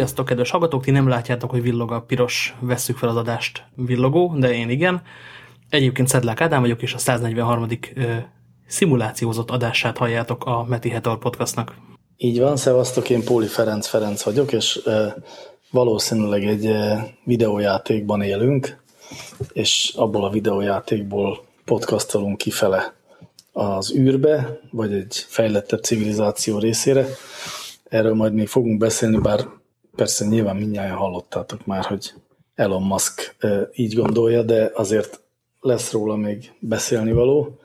Sziasztok, kedves hallgatók! Ti nem látjátok, hogy villog a piros vesszük fel az adást villogó, de én igen. Egyébként Szedlák Ádám vagyok, és a 143. Ö, szimulációzott adását halljátok a Meti Hetor podcastnak. Így van, szevasztok, én Póli Ferenc Ferenc vagyok, és valószínűleg egy videójátékban élünk, és abból a videójátékból podcastolunk kifele az űrbe, vagy egy fejlettebb civilizáció részére. Erről majd még fogunk beszélni, bár persze nyilván mindjárt hallottátok már, hogy Elon Musk így gondolja, de azért lesz róla még beszélni való.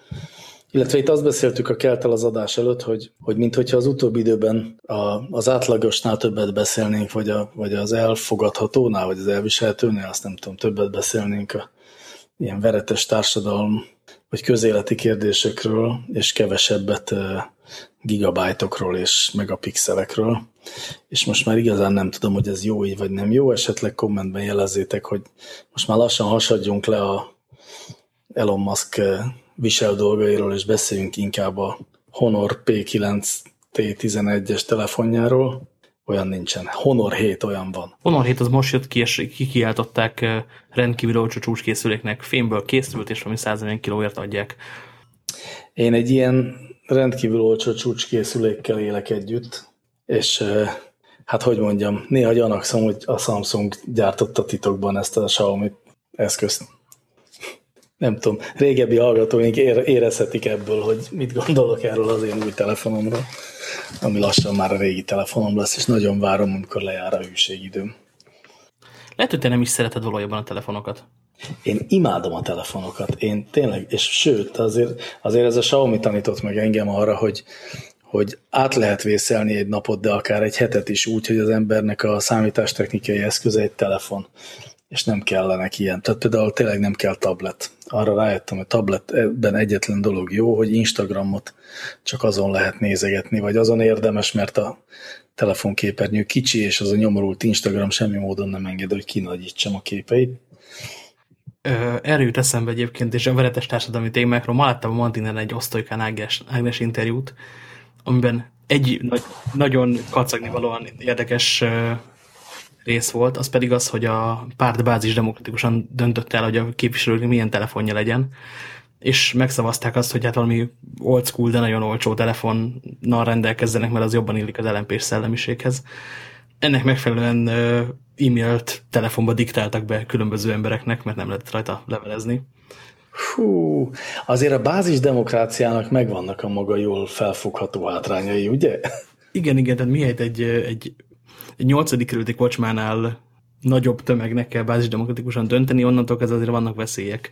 Illetve itt azt beszéltük a keltel az adás előtt, hogy, hogy minthogyha az utóbbi időben a, az átlagosnál többet beszélnénk, vagy, a, vagy az elfogadhatónál, vagy az elviselhetőnél, azt nem tudom, többet beszélnénk a ilyen veretes társadalom, vagy közéleti kérdésekről, és kevesebbet gigabájtokról és megapixelekről. És most már igazán nem tudom, hogy ez jó így vagy nem jó, esetleg kommentben jelezzétek, hogy most már lassan hasadjunk le a Elon Musk visel dolgairól, és beszéljünk inkább a Honor P9 T11-es telefonjáról. Olyan nincsen. Honor 7 olyan van. Honor 7 az most jött ki, és kikiáltották rendkívül olcsó csúcskészüléknek. Fémből készült, és valami 140 kilóért adják. Én egy ilyen rendkívül olcsó csúcskészülékkel élek együtt, és hát hogy mondjam, néha gyanakszom, hogy a Samsung gyártotta titokban ezt a Xiaomi eszközt. Nem tudom, régebbi hallgatóink érezhetik ebből, hogy mit gondolok erről az én új telefonomról, ami lassan már a régi telefonom lesz, és nagyon várom, amikor lejár a hűségidőm. Lehet, hogy te nem is szereted valójában a telefonokat. Én imádom a telefonokat, én tényleg, és sőt, azért, azért ez a Xiaomi tanított meg engem arra, hogy, hogy át lehet vészelni egy napot, de akár egy hetet is úgy, hogy az embernek a számítástechnikai eszköze egy telefon, és nem kellenek ilyen. Tehát például tényleg nem kell tablet. Arra rájöttem, hogy tabletben egyetlen dolog jó, hogy Instagramot csak azon lehet nézegetni, vagy azon érdemes, mert a telefonképernyő kicsi, és az a nyomorult Instagram semmi módon nem enged, hogy kinagyítsam a képeit. Erről jut eszembe egyébként, és veretes társadalmi témákról. Ma láttam a Mantinen egy osztolykán Ágnes, Ágnes interjút, amiben egy nagy, nagyon kacagni valóan érdekes rész volt, az pedig az, hogy a párt bázis demokratikusan döntött el, hogy a képviselők milyen telefonja legyen, és megszavazták azt, hogy hát valami old school, de nagyon olcsó telefonnal rendelkezzenek, mert az jobban illik az lmp szellemiséghez. Ennek megfelelően e-mailt telefonba diktáltak be különböző embereknek, mert nem lehet rajta levelezni. Hú, azért a bázis demokráciának megvannak a maga jól felfogható hátrányai, ugye? Igen, igen, tehát miért egy, egy, egy nyolcadik kerületi kocsmánál nagyobb tömegnek kell bázisdemokratikusan dönteni, onnantól ez azért vannak veszélyek.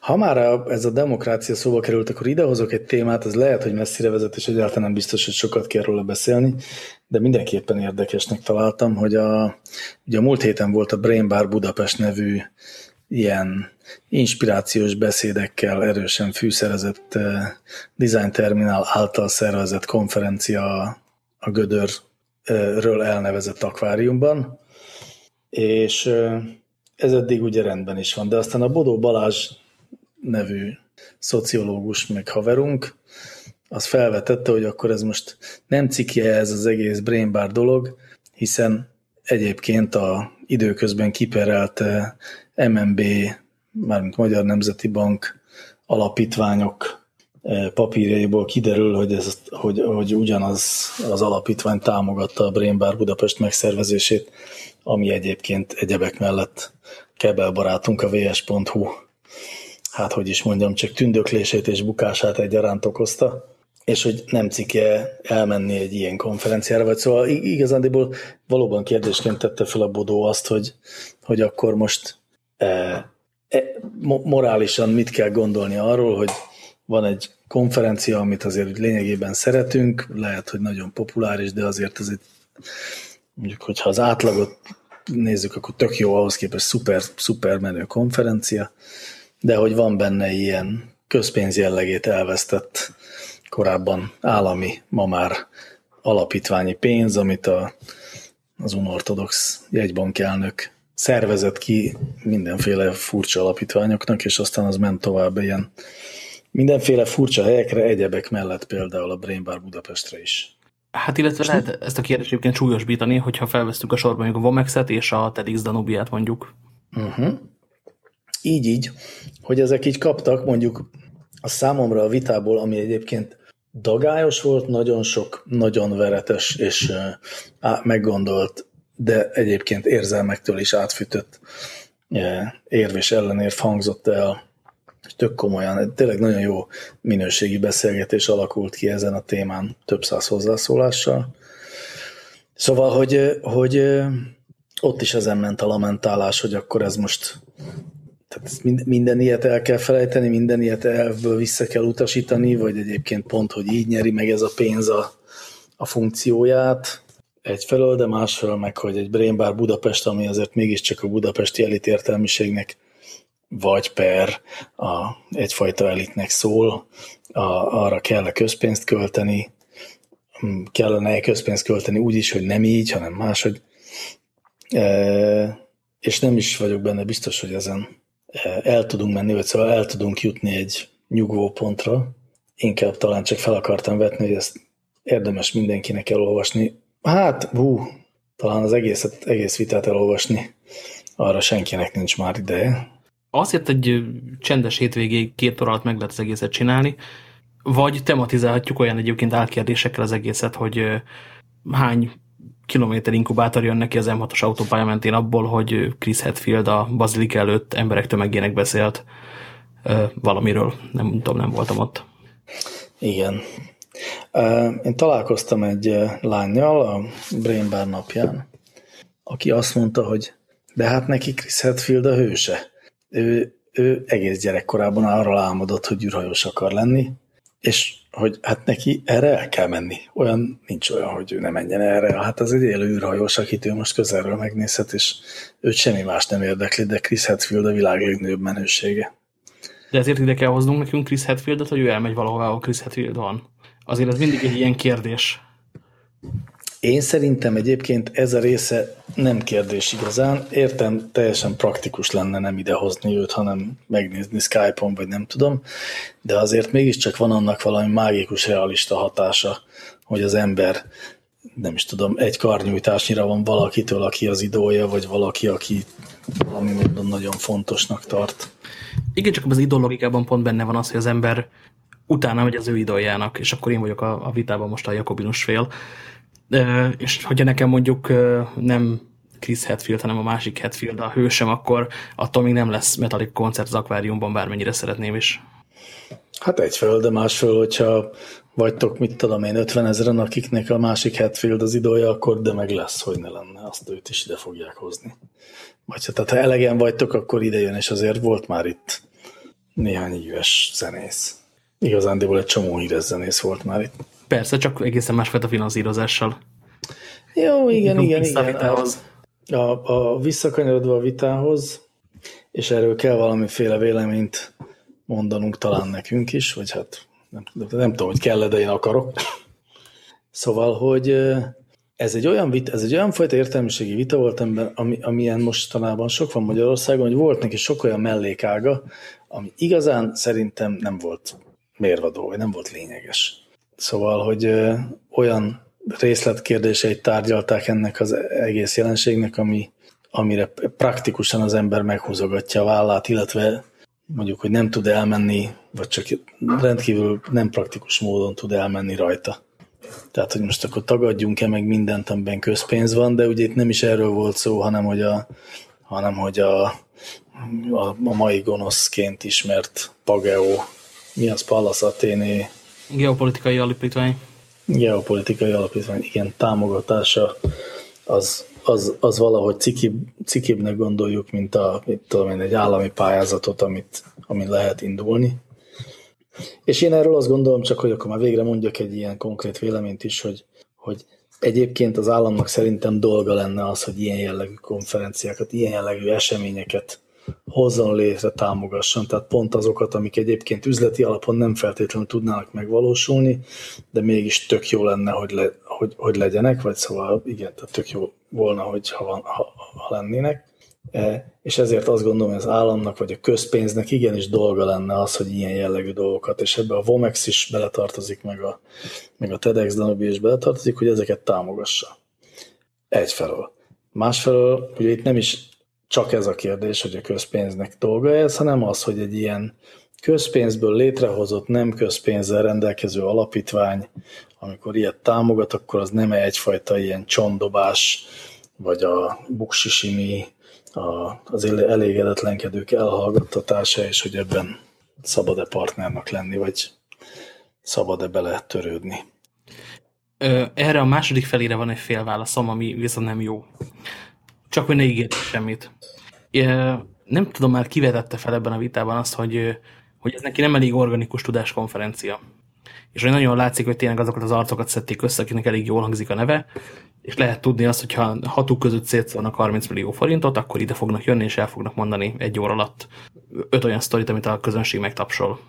Ha már ez a demokrácia szóba került, akkor idehozok egy témát, ez lehet, hogy messzire vezet, és egyáltalán nem biztos, hogy sokat kell róla beszélni, de mindenképpen érdekesnek találtam, hogy a, ugye a múlt héten volt a Brain Bar Budapest nevű ilyen inspirációs beszédekkel erősen fűszerezett uh, Design Terminal által szervezett konferencia a Gödörről elnevezett akváriumban, és uh, ez eddig ugye rendben is van, de aztán a Bodó Balázs nevű szociológus meg haverunk, az felvetette, hogy akkor ez most nem cikje ez az egész brain bar dolog, hiszen egyébként a időközben kiperelt MNB, mármint Magyar Nemzeti Bank alapítványok eh, papírjaiból kiderül, hogy, ez, hogy, hogy ugyanaz az alapítvány támogatta a Brain Budapest megszervezését, ami egyébként egyebek mellett Kebel barátunk a vs.hu hát hogy is mondjam, csak tündöklését és bukását egyaránt okozta, és hogy nem cikje elmenni egy ilyen konferenciára, vagy szóval igazándiból valóban kérdésként tette fel a Bodó azt, hogy, hogy akkor most morálisan mit kell gondolni arról, hogy van egy konferencia, amit azért lényegében szeretünk, lehet, hogy nagyon populáris, de azért ez egy, mondjuk, hogyha az átlagot nézzük, akkor tök jó ahhoz képest szuper, szuper menő konferencia, de hogy van benne ilyen közpénz jellegét elvesztett korábban állami, ma már alapítványi pénz, amit a, az unortodox jegybank elnök szervezett ki mindenféle furcsa alapítványoknak, és aztán az ment tovább ilyen mindenféle furcsa helyekre, egyebek mellett például a Brain Bar Budapestre is. Hát illetve lehet ezt a kérdést egyébként súlyosbítani, hogyha felvesztük a sorban mondjuk a Vomexet és a TEDx Danubiát mondjuk. Uh-huh. Így, így, hogy ezek így kaptak mondjuk a számomra a vitából, ami egyébként dagályos volt, nagyon sok, nagyon veretes és á, meggondolt, de egyébként érzelmektől is átfűtött érv és ellenérv hangzott el, tök komolyan, tényleg nagyon jó minőségi beszélgetés alakult ki ezen a témán több száz hozzászólással. Szóval, hogy, hogy ott is ezen ment a lamentálás, hogy akkor ez most tehát minden ilyet el kell felejteni, minden ilyet elvből vissza kell utasítani, vagy egyébként pont, hogy így nyeri meg ez a pénz a, a funkcióját egyfelől, de másfelől meg, hogy egy Brain Bar Budapest, ami azért mégiscsak a budapesti elit értelmiségnek vagy per a, egyfajta elitnek szól, a, arra kell -e közpénzt költeni, kellene közpénzt költeni úgy is, hogy nem így, hanem máshogy. E, és nem is vagyok benne biztos, hogy ezen el tudunk menni, vagy szóval el tudunk jutni egy nyugvó pontra. Inkább talán csak fel akartam vetni, hogy ezt érdemes mindenkinek elolvasni. Hát, hú, talán az egészet, egész vitát elolvasni, arra senkinek nincs már ideje. Azért egy csendes hétvégéig két óra alatt meg lehet az egészet csinálni, vagy tematizálhatjuk olyan egyébként álkérdésekkel az egészet, hogy hány kilométer inkubátor jön neki az M6-os autópálya mentén abból, hogy Chris Hetfield a Bazilika előtt emberek tömegének beszélt valamiről. Nem tudom, nem voltam ott. Igen. Én találkoztam egy lányjal a Brain Bar napján, aki azt mondta, hogy de hát neki Chris Hetfield a hőse. Ő, ő egész gyerekkorában arról álmodott, hogy űrhajós akar lenni, és hogy hát neki erre el kell menni. Olyan nincs olyan, hogy ő ne menjen erre. Hát az egy élő űrhajós, akit ő most közelről megnézhet, és őt semmi más nem érdekli, de Chris Hetfield a világ legnagyobb menősége. De ezért ide kell hoznunk nekünk Chris Hetfieldet, hogy ő elmegy valahová, ahol Chris Hetfield van. Azért ez mindig egy ilyen kérdés. Én szerintem egyébként ez a része nem kérdés igazán. Értem, teljesen praktikus lenne nem idehozni őt, hanem megnézni Skype-on, vagy nem tudom, de azért mégiscsak van annak valami mágikus, realista hatása, hogy az ember nem is tudom, egy karnyújtásnyira van valakitől, aki az idója, vagy valaki, aki valami módon nagyon fontosnak tart. Igen, csak az ideológikában pont benne van az, hogy az ember utána megy az ő idoljának, és akkor én vagyok a, a vitában most a Jakobinus fél, és hogyha nekem mondjuk nem Chris Hetfield, hanem a másik Hetfield a hősem, akkor attól még nem lesz Metallic koncert az akváriumban, bármennyire szeretném is. Hát egyfelől, de másfelől, hogyha vagytok, mit tudom én, 50 ezeren, akiknek a másik Hetfield az idója, akkor de meg lesz, hogy ne lenne, azt őt is ide fogják hozni. Vagy tehát ha elegen vagytok, akkor ide jön, és azért volt már itt néhány éves zenész. Igazándiból egy csomó híres zenész volt már itt. Persze, csak egészen másfajta finanszírozással. Jó, igen, igen, igen. A, a, a visszakanyarodva a vitához, és erről kell valamiféle véleményt mondanunk talán nekünk is, vagy hát nem, nem tudom, hogy kell de én akarok. Szóval, hogy ez egy olyan, vita, ez egy olyan fajta értelmiségi vita volt, amiben, ami, amilyen mostanában sok van Magyarországon, hogy volt neki sok olyan mellékága, ami igazán szerintem nem volt mérvadó, vagy nem volt lényeges. Szóval, hogy olyan részletkérdéseit tárgyalták ennek az egész jelenségnek, ami, amire praktikusan az ember meghúzogatja a vállát, illetve mondjuk, hogy nem tud elmenni, vagy csak rendkívül nem praktikus módon tud elmenni rajta. Tehát, hogy most akkor tagadjunk-e meg mindent, amiben közpénz van, de ugye itt nem is erről volt szó, hanem hogy a, hanem, hogy a, a, a mai gonoszként ismert Pageo, mi az Pallas Athéné Geopolitikai alapítvány. Geopolitikai alapítvány, igen, támogatása az, az, az valahogy cikibb, cikibbnek gondoljuk, mint, a, mint tudom én, egy állami pályázatot, amit, amit lehet indulni. És én erről azt gondolom csak, hogy akkor már végre mondjak egy ilyen konkrét véleményt is, hogy, hogy egyébként az államnak szerintem dolga lenne az, hogy ilyen jellegű konferenciákat, ilyen jellegű eseményeket hozzon létre, támogasson. Tehát pont azokat, amik egyébként üzleti alapon nem feltétlenül tudnának megvalósulni, de mégis tök jó lenne, hogy, le, hogy, hogy legyenek, vagy szóval igen, tehát tök jó volna, hogy ha, van, ha, ha lennének. és ezért azt gondolom, hogy az államnak vagy a közpénznek igenis dolga lenne az, hogy ilyen jellegű dolgokat, és ebbe a Vomex is beletartozik, meg a, meg a TEDx Danubi is beletartozik, hogy ezeket támogassa. Egyfelől. Másfelől, ugye itt nem is csak ez a kérdés, hogy a közpénznek dolga ez, hanem az, hogy egy ilyen közpénzből létrehozott, nem közpénzzel rendelkező alapítvány, amikor ilyet támogat, akkor az nem egyfajta ilyen csondobás, vagy a buksisimi, a, az elégedetlenkedők elhallgattatása, és hogy ebben szabad-e partnernak lenni, vagy szabad-e bele törődni. Erre a második felére van egy félválaszom, ami viszont nem jó. Csak hogy ne ígérjük semmit. Nem tudom már kivetette fel ebben a vitában azt, hogy, hogy ez neki nem elég organikus tudáskonferencia. És hogy nagyon látszik, hogy tényleg azokat az arcokat szedték össze, akinek elég jól hangzik a neve, és lehet tudni azt, hogy ha hatuk között szétszólnak 30 millió forintot, akkor ide fognak jönni, és el fognak mondani egy óra alatt öt olyan sztorit, amit a közönség megtapsol.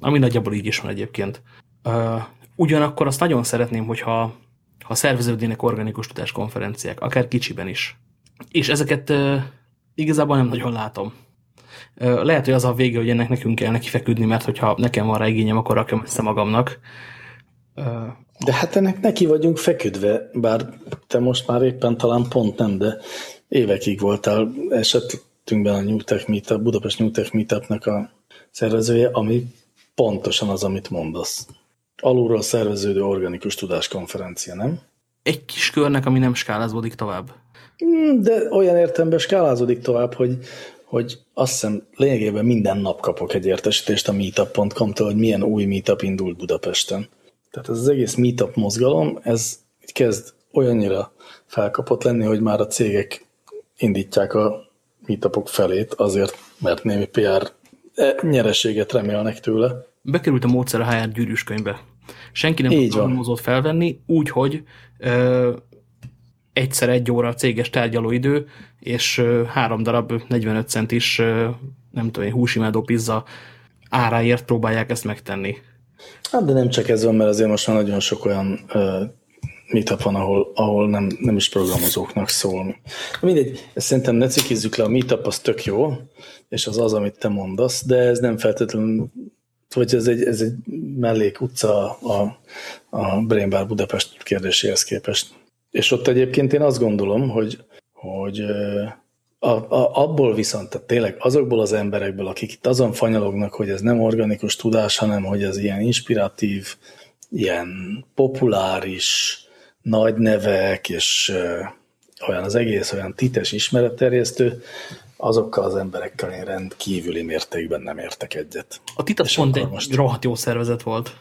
Ami nagyjából így is van egyébként. Ugyanakkor azt nagyon szeretném, hogyha ha szerveződnének organikus tudáskonferenciák, akár kicsiben is. És ezeket uh, igazából nem nagyon látom. Uh, lehet, hogy az a vége, hogy ennek nekünk kell neki feküdni, mert hogyha nekem van rá igényem, akkor rakjam össze magamnak. Uh, de hát ennek neki vagyunk feküdve, bár te most már éppen talán pont nem, de évekig voltál esetünkben a New Tech Meetup, Budapest New Tech Meetupnak a szervezője, ami pontosan az, amit mondasz alulról szerveződő organikus tudáskonferencia, nem? Egy kis körnek, ami nem skálázódik tovább. Hmm, de olyan értelemben skálázódik tovább, hogy, hogy azt hiszem lényegében minden nap kapok egy értesítést a meetup.com-tól, hogy milyen új meetup indult Budapesten. Tehát ez az egész meetup mozgalom, ez kezd olyannyira felkapott lenni, hogy már a cégek indítják a meetupok felét azért, mert némi PR nyereséget remélnek tőle. Bekerült a módszer a HR gyűrűs könyvbe. Senki nem tudta felvenni, úgyhogy egyszer egy óra a céges tárgyalóidő, és három darab 45 centis, nem tudom, húsimádó pizza áráért próbálják ezt megtenni. Hát de nem csak ez van, mert azért most már nagyon sok olyan ö, meetup van, ahol, ahol nem, nem is programozóknak szól. Mindegy, ezt szerintem ne cikizzük le, a meetup az tök jó, és az az, amit te mondasz, de ez nem feltétlenül vagy ez egy, ez egy mellék utca a, a Brain Bar Budapest kérdéséhez képest. És ott egyébként én azt gondolom, hogy, hogy a, a, abból viszont, tehát tényleg azokból az emberekből, akik itt azon fanyalognak, hogy ez nem organikus tudás, hanem hogy ez ilyen inspiratív, ilyen populáris, nagy nevek, és olyan az egész olyan tites ismeretterjesztő, azokkal az emberekkel én rendkívüli mértékben nem értek egyet. A TIT az pont egy most... rohadt jó szervezet volt.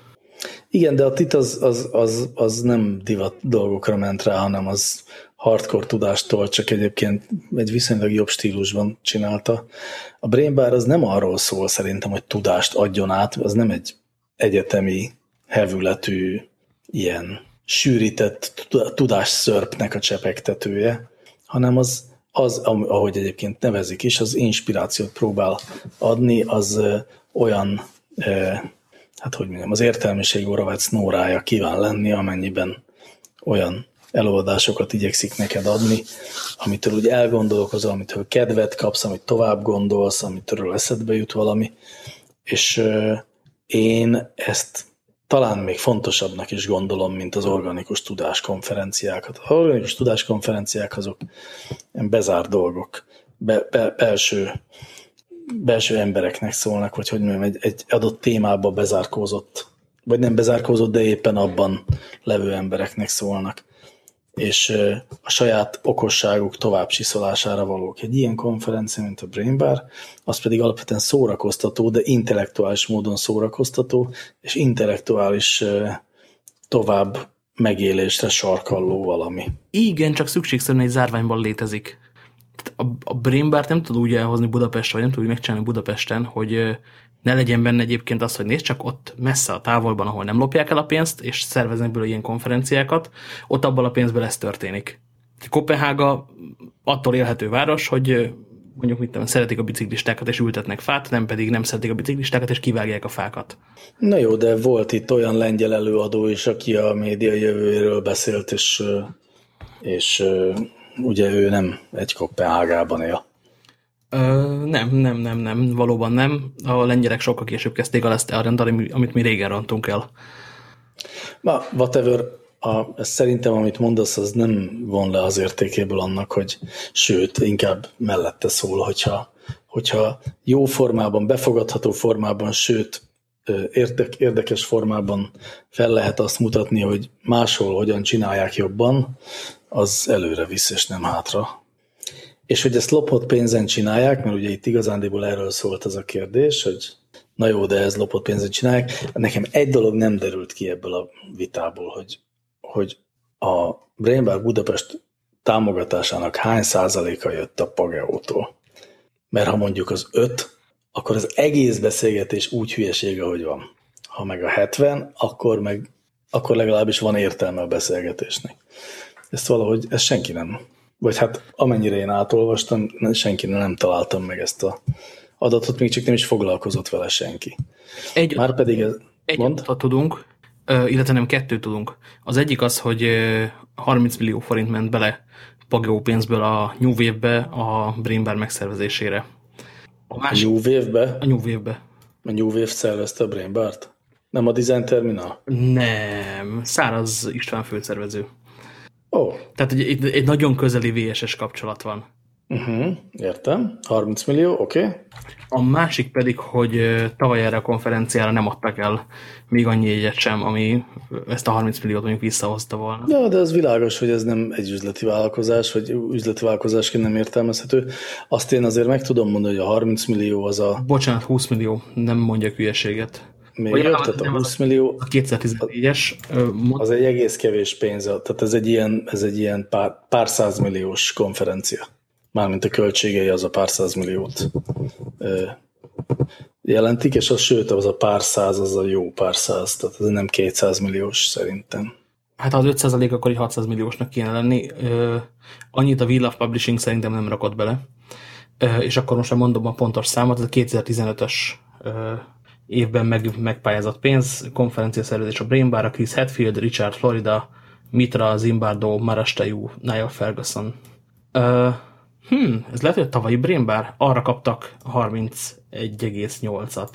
Igen, de a TIT az, az, az, az nem divat dolgokra ment rá, hanem az hardcore tudástól, csak egyébként egy viszonylag jobb stílusban csinálta. A Brain Bar az nem arról szól szerintem, hogy tudást adjon át, az nem egy egyetemi hevületű, ilyen sűrített tudásszörpnek a csepegtetője, hanem az az, ahogy egyébként nevezik is, az inspirációt próbál adni, az olyan, hát hogy mondjam, az értelmiség Oravec Nórája kíván lenni, amennyiben olyan előadásokat igyekszik neked adni, amitől úgy elgondolkozol, amitől kedvet kapsz, amit tovább gondolsz, amitől eszedbe jut valami, és én ezt talán még fontosabbnak is gondolom, mint az organikus tudáskonferenciákat. Az organikus tudáskonferenciák azok bezárt dolgok, be, be, belső, belső embereknek szólnak, vagy hogy mondjam, egy, egy adott témába bezárkózott, vagy nem bezárkózott, de éppen abban levő embereknek szólnak és a saját okosságuk tovább csiszolására valók. Egy ilyen konferencia, mint a Brain Bar, az pedig alapvetően szórakoztató, de intellektuális módon szórakoztató, és intellektuális tovább megélésre sarkalló valami. Igen, csak szükségszerűen egy zárványban létezik. A, a Bar nem tud úgy elhozni Budapestre, vagy nem tud úgy megcsinálni Budapesten, hogy ne legyen benne egyébként az, hogy nézd csak ott messze a távolban, ahol nem lopják el a pénzt, és szerveznek belőle ilyen konferenciákat, ott abban a pénzből ez történik. Kopenhága attól élhető város, hogy mondjuk mit tudom, szeretik a biciklistákat és ültetnek fát, nem pedig nem szeretik a biciklistákat és kivágják a fákat. Na jó, de volt itt olyan lengyel előadó is, aki a média jövőjéről beszélt, és, és ugye ő nem egy Kopenhágában él. nem, nem, nem, nem, valóban nem. A lengyelek sokkal később kezdték el ezt elrendeli, amit mi régen rontunk el. Ma, whatever, a, szerintem, amit mondasz, az nem von le az értékéből annak, hogy sőt, inkább mellette szól, hogyha, hogyha jó formában, befogadható formában, sőt, érdek, érdekes formában fel lehet azt mutatni, hogy máshol hogyan csinálják jobban, az előre visz, és nem hátra. És hogy ezt lopott pénzen csinálják, mert ugye itt igazándiból erről szólt az a kérdés, hogy na jó, de ez lopott pénzen csinálják. Nekem egy dolog nem derült ki ebből a vitából, hogy, hogy a Brainbar Budapest támogatásának hány százaléka jött a Pageótól. Mert ha mondjuk az öt, akkor az egész beszélgetés úgy hülyeség, ahogy van. Ha meg a 70, akkor meg akkor legalábbis van értelme a beszélgetésnek. Ezt valahogy, ezt senki nem. Vagy hát amennyire én átolvastam, senki nem találtam meg ezt a adatot, még csak nem is foglalkozott vele senki. Egy, Már pedig ez, egy adatot tudunk, illetve nem kettőt tudunk. Az egyik az, hogy 30 millió forint ment bele Pagó pénzből a New Wave-be a Brainbar megszervezésére. A, másik, a New Wave-be? A New Wave-be. A New Wave szervezte a Brainbart? Nem a Design Terminal? Nem, Száraz István főszervező. Oh. Tehát egy, egy, egy nagyon közeli VSS kapcsolat van. Uh -huh, értem. 30 millió, oké. Okay. A másik pedig, hogy tavaly erre a konferenciára nem adtak el még annyi egyet sem, ami ezt a 30 milliót mondjuk visszahozta volna. Ja, de az világos, hogy ez nem egy üzleti vállalkozás, vagy üzleti vállalkozásként nem értelmezhető. Azt én azért meg tudom mondani, hogy a 30 millió az a... Bocsánat, 20 millió, nem mondja hülyeséget. Még Vagy tehát a 20 millió... A 2014-es... Az egy egész kevés pénz, tehát ez egy ilyen, ez egy ilyen pár, pár százmilliós konferencia. Mármint a költségei az a pár százmilliót jelentik, és az sőt, az a pár száz, az a jó pár száz, tehát ez nem 200 milliós szerintem. Hát az 5 akkor egy 600 milliósnak kéne lenni. Annyit a Wheel of Publishing szerintem nem rakott bele. És akkor most mondom a pontos számot, ez a 2015-ös évben meg, megpályázott pénz, konferencia szervezés a Brain Bar, a Chris Hetfield, Richard Florida, Mitra, Zimbardo, Marastajú, Niall Ferguson. Uh, hmm, ez lehet, hogy a tavalyi Brain Bar, arra kaptak 31,8-at.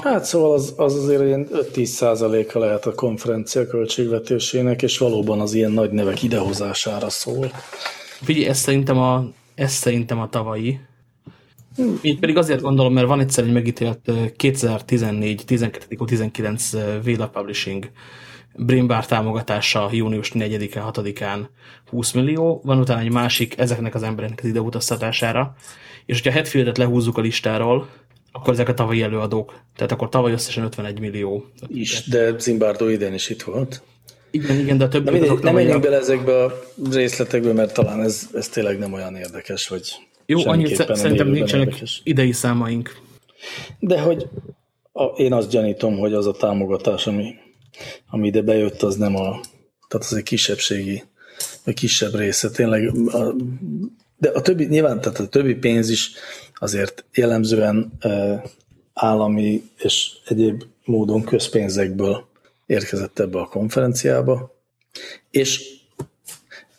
Hát szóval az, az azért ilyen 5-10 százaléka lehet a konferencia költségvetésének, és valóban az ilyen nagy nevek idehozására szól. Figyelj, ez szerintem a, ez szerintem a tavalyi, így pedig azért gondolom, mert van egyszer egy megítélt 2014, 12, 19 Vela Publishing Brainbar támogatása június 4-án, 6-án 20 millió, van utána egy másik ezeknek az embereknek az ideutaztatására, és hogyha Hetfieldet lehúzzuk a listáról, akkor ezek a tavalyi előadók. Tehát akkor tavaly összesen 51 millió. Is, de Zimbardo idén is itt volt. Igen, igen, de a többi... Nem, nem menjünk bele ezekbe a részletekbe, mert talán ez, ez tényleg nem olyan érdekes, hogy jó, annyit szerintem nincsenek érdekes. idei számaink. De hogy a, én azt gyanítom, hogy az a támogatás, ami, ami ide bejött, az nem a, tehát az egy kisebbségi, vagy kisebb része. Tényleg, a, de a többi, nyilván, tehát a többi pénz is azért jellemzően e, állami és egyéb módon közpénzekből érkezett ebbe a konferenciába, és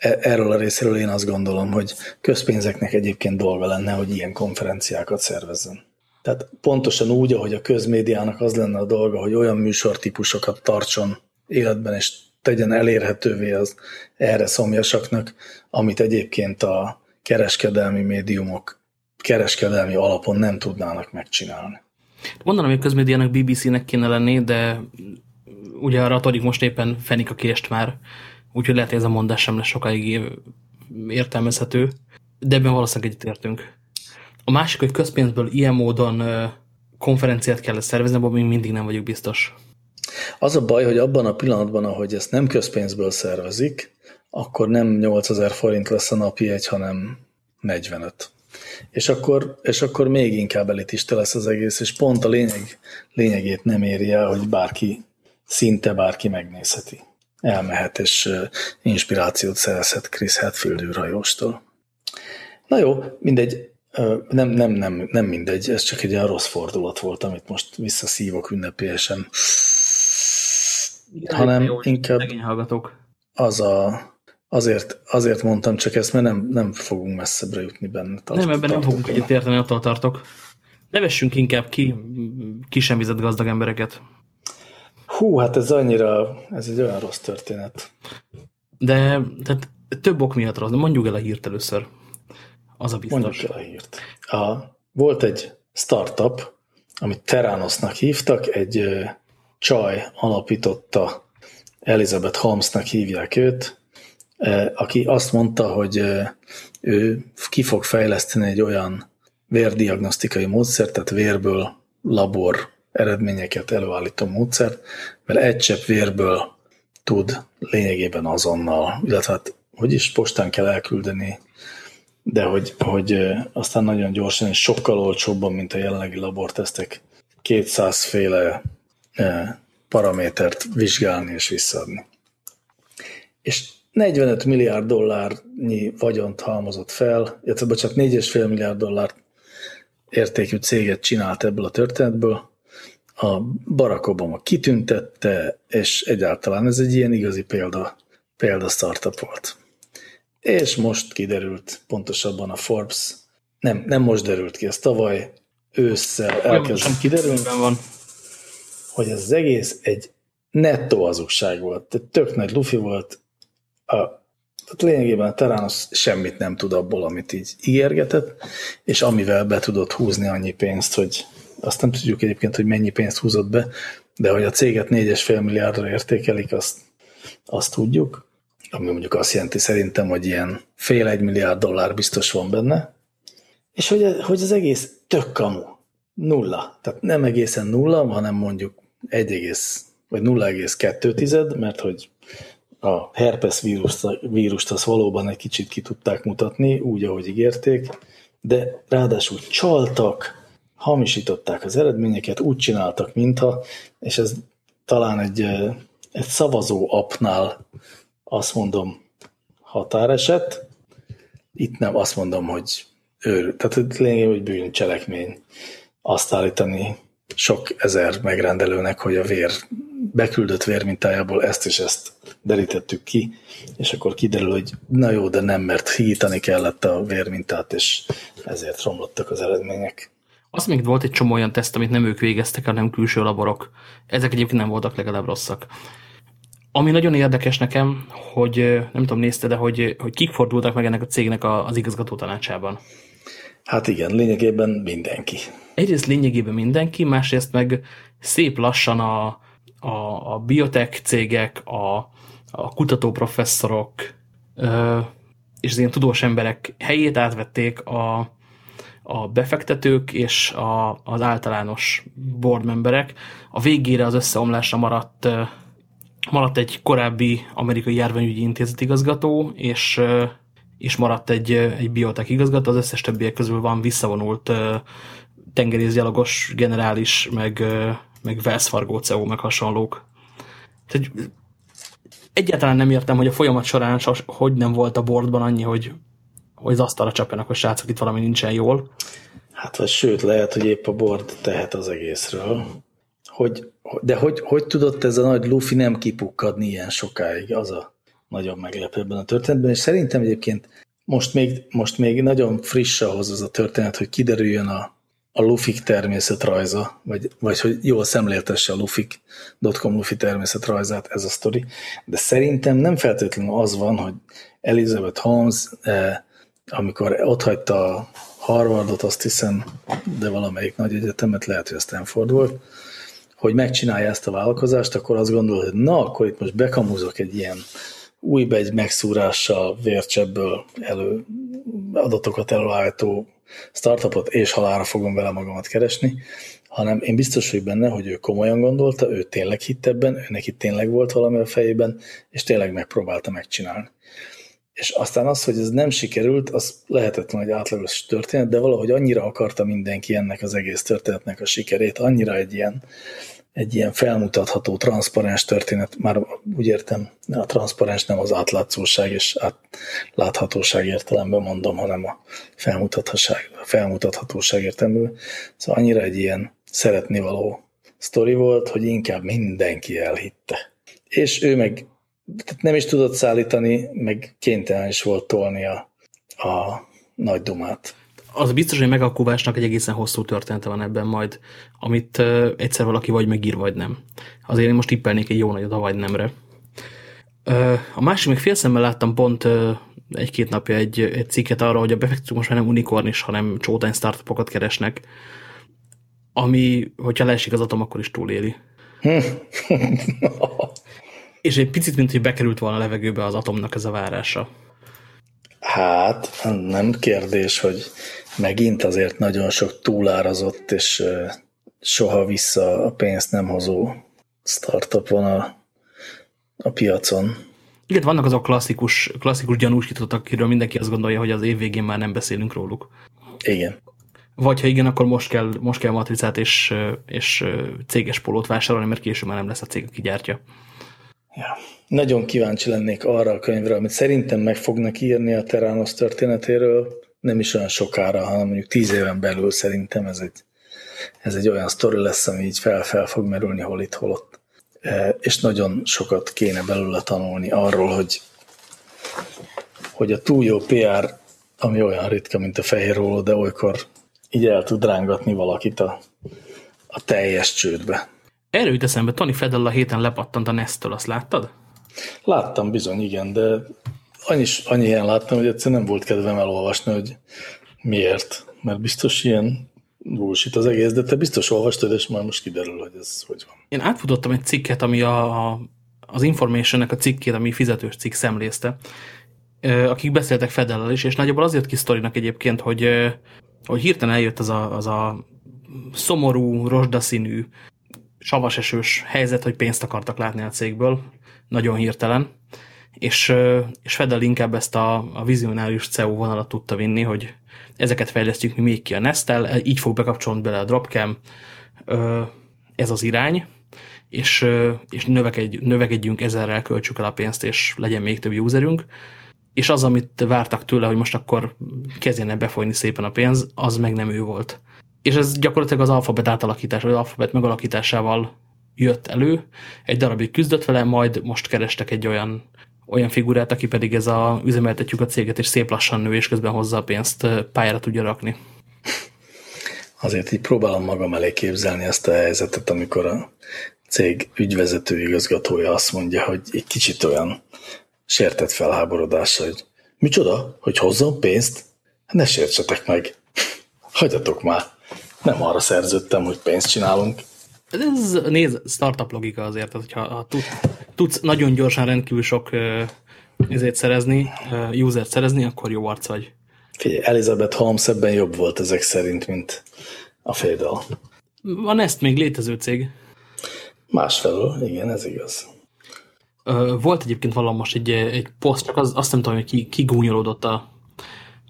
erről a részéről én azt gondolom, hogy közpénzeknek egyébként dolga lenne, hogy ilyen konferenciákat szervezzen. Tehát pontosan úgy, ahogy a közmédiának az lenne a dolga, hogy olyan műsortípusokat tartson életben, és tegyen elérhetővé az erre szomjasaknak, amit egyébként a kereskedelmi médiumok kereskedelmi alapon nem tudnának megcsinálni. Mondanám, hogy a közmédiának BBC-nek kéne lenni, de ugye a ratorik most éppen fenik a kést már, úgyhogy lehet, hogy ez a mondás sem lesz sokáig értelmezhető, de ebben valószínűleg egyetértünk. A másik, hogy közpénzből ilyen módon konferenciát kell szervezni, abban még mindig nem vagyok biztos. Az a baj, hogy abban a pillanatban, ahogy ezt nem közpénzből szervezik, akkor nem 8000 forint lesz a napi egy, hanem 45. És akkor, és akkor még inkább elitista lesz az egész, és pont a lényeg, lényegét nem éri el, hogy bárki, szinte bárki megnézheti elmehet, és inspirációt szerezhet Chris Hadfield űrhajóstól. Na jó, mindegy, nem, nem, nem, nem mindegy, ez csak egy olyan rossz fordulat volt, amit most visszaszívok ünnepélyesen. Igen, hanem jó, inkább az a, azért, azért mondtam csak ezt, mert nem, nem fogunk messzebbre jutni benne. Tart, nem, ebben nem fogunk egyet érteni, attól tartok. Nevessünk inkább ki, ki sem vizet gazdag embereket. Hú, hát ez annyira, ez egy olyan rossz történet. De tehát több ok miatt rossz, de mondjuk el a hírt először. Az a biztos. Mondjuk el a hírt. A, volt egy startup, amit Teranosnak hívtak, egy ö, csaj alapította, Elizabeth Holmesnak hívják őt, ö, aki azt mondta, hogy ö, ő ki fog fejleszteni egy olyan vérdiagnosztikai módszert, tehát vérből labor eredményeket előállító módszert, mert egy csepp vérből tud lényegében azonnal, illetve hát hogy is postán kell elküldeni, de hogy, hogy aztán nagyon gyorsan és sokkal olcsóbban, mint a jelenlegi labortesztek, 200 féle paramétert vizsgálni és visszaadni. És 45 milliárd dollárnyi vagyont halmozott fel, illetve bocsánat, 4,5 milliárd dollár értékű céget csinált ebből a történetből, a Barack Obama kitüntette, és egyáltalán ez egy ilyen igazi példa, példa startup volt. És most kiderült, pontosabban a Forbes, nem, nem most derült ki, ez tavaly ősszel elkezdett kiderülni, van. hogy ez az egész egy nettó hazugság volt. Tehát tök nagy lufi volt. A, tehát lényegében a Teranos semmit nem tud abból, amit így ígérgetett, és amivel be tudott húzni annyi pénzt, hogy azt nem tudjuk egyébként, hogy mennyi pénzt húzott be, de hogy a céget 4,5 milliárdra értékelik, azt, azt tudjuk, ami mondjuk azt jelenti szerintem, hogy ilyen fél egy milliárd dollár biztos van benne, és hogy, hogy az egész tök kamu, nulla. Tehát nem egészen nulla, hanem mondjuk 1, vagy 0,2, mert hogy a herpes vírust, vírust azt valóban egy kicsit ki tudták mutatni, úgy, ahogy ígérték, de ráadásul csaltak, hamisították az eredményeket, úgy csináltak, mintha, és ez talán egy, egy szavazó appnál azt mondom határeset, itt nem azt mondom, hogy ő, tehát lényeg, hogy bűncselekmény azt állítani sok ezer megrendelőnek, hogy a vér, beküldött vérmintájából ezt és ezt derítettük ki, és akkor kiderül, hogy na jó, de nem, mert hígítani kellett a vérmintát, és ezért romlottak az eredmények. Az még volt egy csomó olyan teszt, amit nem ők végeztek, hanem külső laborok. Ezek egyébként nem voltak legalább rosszak. Ami nagyon érdekes nekem, hogy nem tudom, nézte, de hogy, hogy kik fordultak meg ennek a cégnek az igazgató tanácsában. Hát igen, lényegében mindenki. Egyrészt lényegében mindenki, másrészt meg szép lassan a, a, a biotech cégek, a, a kutatóprofesszorok és az ilyen tudós emberek helyét átvették a, a befektetők és a, az általános board memberek. A végére az összeomlásra maradt, maradt egy korábbi amerikai járványügyi intézet igazgató, és, és maradt egy, egy biotech igazgató, az összes többiek közül van visszavonult tengerészgyalogos generális, meg, meg Wells Fargo CEO, meg hasonlók. Tehát egyáltalán nem értem, hogy a folyamat során hogy nem volt a boardban annyi, hogy hogy az asztalra csapjanak, hogy srácok, itt valami nincsen jól. Hát, vagy sőt, lehet, hogy épp a board tehet az egészről. Hogy, de hogy, hogy tudott ez a nagy lufi nem kipukkadni ilyen sokáig? Az a nagyon meglepő ebben a történetben, és szerintem egyébként most még, most még nagyon friss ahhoz az a történet, hogy kiderüljön a, a Lufik természetrajza, vagy, vagy hogy jól szemléltesse a Lufik.com Lufi természetrajzát ez a sztori, de szerintem nem feltétlenül az van, hogy Elizabeth Holmes eh, amikor ott hagyta a Harvardot, azt hiszem, de valamelyik nagy egyetemet, lehet, hogy a Stanford volt, hogy megcsinálja ezt a vállalkozást, akkor azt gondol, hogy na, akkor itt most bekamúzok egy ilyen új begy megszúrással, vércsebből elő, adatokat előállító startupot, és halára fogom vele magamat keresni, hanem én biztos vagyok benne, hogy ő komolyan gondolta, ő tényleg hitt ebben, ő neki tényleg volt valami a fejében, és tényleg megpróbálta megcsinálni. És aztán az, hogy ez nem sikerült, az lehetetlen egy átlagos történet, de valahogy annyira akarta mindenki ennek az egész történetnek a sikerét, annyira egy ilyen, egy ilyen felmutatható, transzparens történet, már úgy értem, a transzparens nem az átlátszóság és átláthatóság értelemben mondom, hanem a felmutathatóság, a felmutathatóság értelemben. Szóval annyira egy ilyen szeretnivaló sztori volt, hogy inkább mindenki elhitte. És ő meg nem is tudott szállítani, meg kénytelen is volt tolni a, a nagy dumát. Az biztos, hogy megakuvásnak egy egészen hosszú története van ebben majd, amit uh, egyszer valaki vagy megír, vagy nem. Azért én most tippelnék egy jó nagyot a vagy nemre. Uh, a másik, még félszemmel láttam pont uh, egy-két napja egy, egy cikket arra, hogy a befektetők most már nem unikornis, hanem csótány startupokat keresnek, ami, hogyha leesik az atom, akkor is túléli. És egy picit, mint hogy bekerült volna a levegőbe az atomnak ez a várása. Hát, nem kérdés, hogy megint azért nagyon sok túlárazott és soha vissza a pénzt nem hozó startup van a, a piacon. Igen, vannak azok klasszikus, klasszikus gyanúsítottak, akiről mindenki azt gondolja, hogy az év végén már nem beszélünk róluk. Igen. Vagy ha igen, akkor most kell, most kell matricát és, és céges polót vásárolni, mert később már nem lesz a cég, aki gyártja. Ja. Nagyon kíváncsi lennék arra a könyvre, amit szerintem meg fognak írni a Terranos történetéről, nem is olyan sokára, hanem mondjuk tíz éven belül szerintem ez egy, ez egy olyan sztori lesz, ami így fel-fel fog merülni hol itt, hol ott. E, és nagyon sokat kéne belőle tanulni arról, hogy, hogy a túl jó PR, ami olyan ritka, mint a fehér róló, de olykor így el tud rángatni valakit a, a teljes csődbe. Erről jut eszembe, Tony Fedella héten lepattant a Nest-től, azt láttad? Láttam bizony, igen, de annyi, annyi ilyen láttam, hogy egyszerűen nem volt kedvem elolvasni, hogy miért. Mert biztos ilyen bullshit az egész, de te biztos olvastad, és már most kiderül, hogy ez hogy van. Én átfutottam egy cikket, ami a, az information a cikkét, ami fizetős cikk szemlézte, akik beszéltek Fedellel is, és nagyjából azért ki sztorinak egyébként, hogy, hogy hirtelen eljött az a, az a szomorú, rozsdaszínű, savasesős helyzet, hogy pénzt akartak látni a cégből, nagyon hirtelen, és, és Fedel inkább ezt a, a vizionárius CEO vonalat tudta vinni, hogy ezeket fejlesztjük mi még ki a Nestel, így fog bekapcsolni bele a Dropcam, ez az irány, és, és növekedj, növekedjünk ezerrel, költsük el a pénzt, és legyen még több userünk, és az, amit vártak tőle, hogy most akkor kezdjen befolyni szépen a pénz, az meg nem ő volt. És ez gyakorlatilag az alfabet átalakítás, vagy az alfabet megalakításával jött elő, egy darabig küzdött vele, majd most kerestek egy olyan, olyan figurát, aki pedig ez a üzemeltetjük a céget, és szép lassan nő, és közben hozza a pénzt pályára tudja rakni. Azért így próbálom magam elé képzelni ezt a helyzetet, amikor a cég ügyvezető igazgatója azt mondja, hogy egy kicsit olyan sértett felháborodás, hogy micsoda, hogy hozzon pénzt? Ne sértsetek meg. Hagyjatok már. Nem arra szerződtem, hogy pénzt csinálunk. Ez néz, startup logika azért, tehát, hogyha ha tud, tudsz nagyon gyorsan rendkívül sok ezért szerezni, usert szerezni, akkor jó arc vagy. Figyelj, Elizabeth Holmes ebben jobb volt ezek szerint, mint a Fédel. Van ezt még létező cég. Másfelől, igen, ez igaz. Volt egyébként valami most egy, egy poszt, csak az, azt nem tudom, hogy ki, ki gúnyolódott a,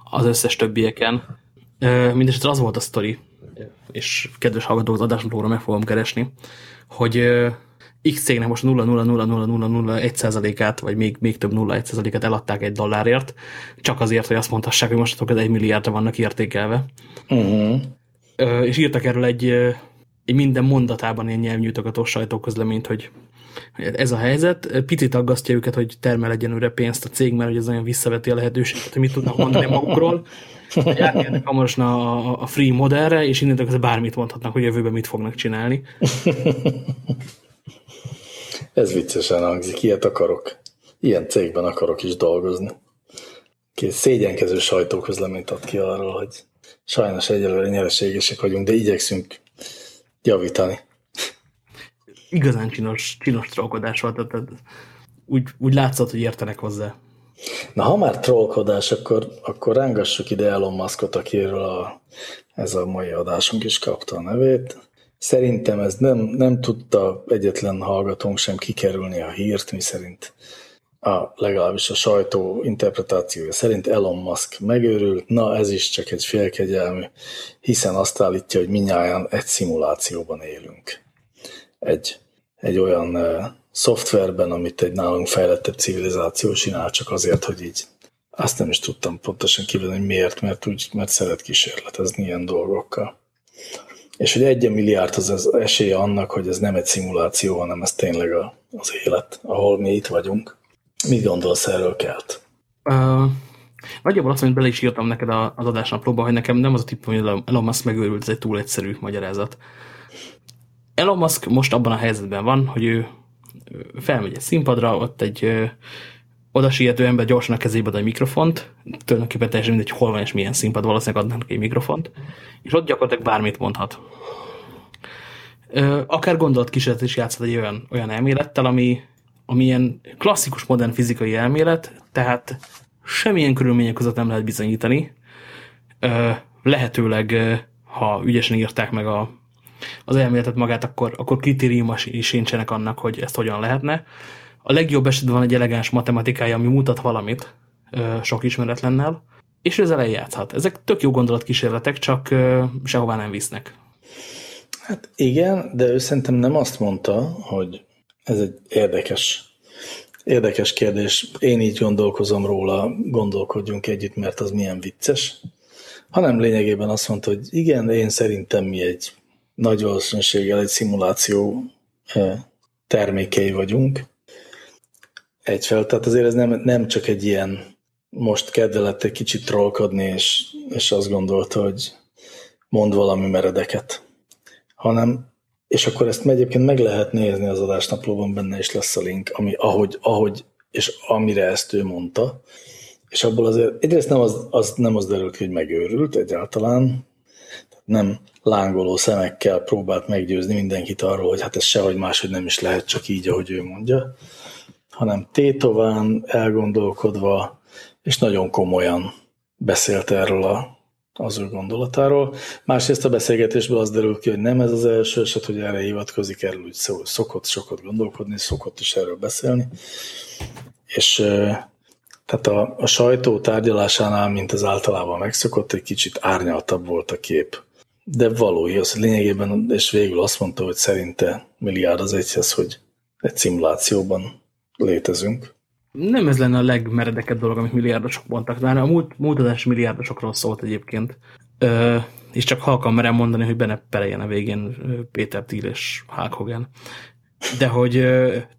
az összes többieken. Mindenesetre az volt a sztori, és kedves hallgatók, az adásnaplóra meg fogom keresni, hogy X cégnek most 0,00001%-át, vagy még, még több 0,1%-át eladták egy dollárért, csak azért, hogy azt mondhassák, hogy most ez egy milliárdra vannak értékelve. Uh -huh. És írtak erről egy, egy minden mondatában ilyen nyelvnyújtogató sajtóközleményt, hogy ez a helyzet. Picit aggasztja őket, hogy termel egyenőre pénzt a cég, mert hogy ez olyan visszaveti a lehetőséget, hogy mit tudnak mondani magukról. Átérnek hamarosan a, a free modellre, és innentől kezdve bármit mondhatnak, hogy jövőben mit fognak csinálni. Ez viccesen hangzik, ilyet akarok. Ilyen cégben akarok is dolgozni. Kész szégyenkező sajtóközleményt ad ki arról, hogy sajnos egyelőre nyereségesek vagyunk, de igyekszünk javítani. Igazán csinos, csinos trollkodás volt, tehát úgy, úgy látszott, hogy értenek hozzá. Na, ha már trollkodás, akkor, akkor rángassuk ide Elon Muskot, akiről a, ez a mai adásunk is kapta a nevét. Szerintem ez nem, nem tudta egyetlen hallgatónk sem kikerülni a hírt, mi szerint a, legalábbis a sajtó interpretációja szerint Elon Musk megőrült, na ez is csak egy félkegyelmű, hiszen azt állítja, hogy minnyáján egy szimulációban élünk. Egy, egy olyan szoftverben, amit egy nálunk fejlettebb civilizáció csinál, csak azért, hogy így azt nem is tudtam pontosan kivenni, hogy miért, mert úgy, mert szeret kísérletezni ilyen dolgokkal. És hogy egy milliárd az, az esélye annak, hogy ez nem egy szimuláció, hanem ez tényleg a, az élet, ahol mi itt vagyunk. Mit gondolsz erről kelt? Uh, nagyjából azt, amit bele is írtam neked az adásnaplóba, hogy nekem nem az a tipp, hogy Elon Musk megőrült, ez egy túl egyszerű magyarázat. Elon Musk most abban a helyzetben van, hogy ő felmegy egy színpadra, ott egy oda siető ember gyorsan a kezébe ad egy mikrofont, tulajdonképpen teljesen mindegy, hol van és milyen színpad, valószínűleg adnak egy mikrofont, és ott gyakorlatilag bármit mondhat. Akár gondolatkísérlet is játszhat egy olyan, olyan elmélettel, ami, ami ilyen klasszikus modern fizikai elmélet, tehát semmilyen körülmények között nem lehet bizonyítani. Lehetőleg, ha ügyesen írták meg a, az elméletet magát, akkor, akkor kritériuma sincsenek annak, hogy ezt hogyan lehetne. A legjobb esetben van egy elegáns matematikája, ami mutat valamit sok ismeretlennel, és ezzel eljátszhat. Ezek tök jó gondolatkísérletek, csak sehová nem visznek. Hát igen, de ő szerintem nem azt mondta, hogy ez egy érdekes, érdekes kérdés. Én így gondolkozom róla, gondolkodjunk együtt, mert az milyen vicces. Hanem lényegében azt mondta, hogy igen, én szerintem mi egy nagy valószínűséggel egy szimuláció termékei vagyunk, egyfel, tehát azért ez nem, nem csak egy ilyen most kedve egy kicsit trollkodni, és, és azt gondolta, hogy mond valami meredeket, hanem, és akkor ezt egyébként meg lehet nézni az adásnaplóban, benne is lesz a link, ami ahogy, ahogy és amire ezt ő mondta, és abból azért egyrészt nem az, az, nem az derült ki, hogy megőrült egyáltalán, nem lángoló szemekkel próbált meggyőzni mindenkit arról, hogy hát ez sehogy máshogy nem is lehet, csak így, ahogy ő mondja, hanem tétován, elgondolkodva, és nagyon komolyan beszélt erről a, az ő gondolatáról. Másrészt a beszélgetésből az derül ki, hogy nem ez az első eset, hogy erre hivatkozik, erről úgy szokott sokat gondolkodni, szokott is erről beszélni. És tehát a, a sajtó tárgyalásánál, mint az általában megszokott, egy kicsit árnyaltabb volt a kép. De való igaz, lényegében, és végül azt mondta, hogy szerinte milliárd az egyhez, hogy egy szimulációban létezünk. Nem ez lenne a legmeredekebb dolog, amit milliárdosok mondtak. Már a múlt, múlt adás milliárdosokról szólt egyébként. Ö, és csak halkan merem mondani, hogy benne pereljen a végén Péter Thiel és Hulk Hogan. De hogy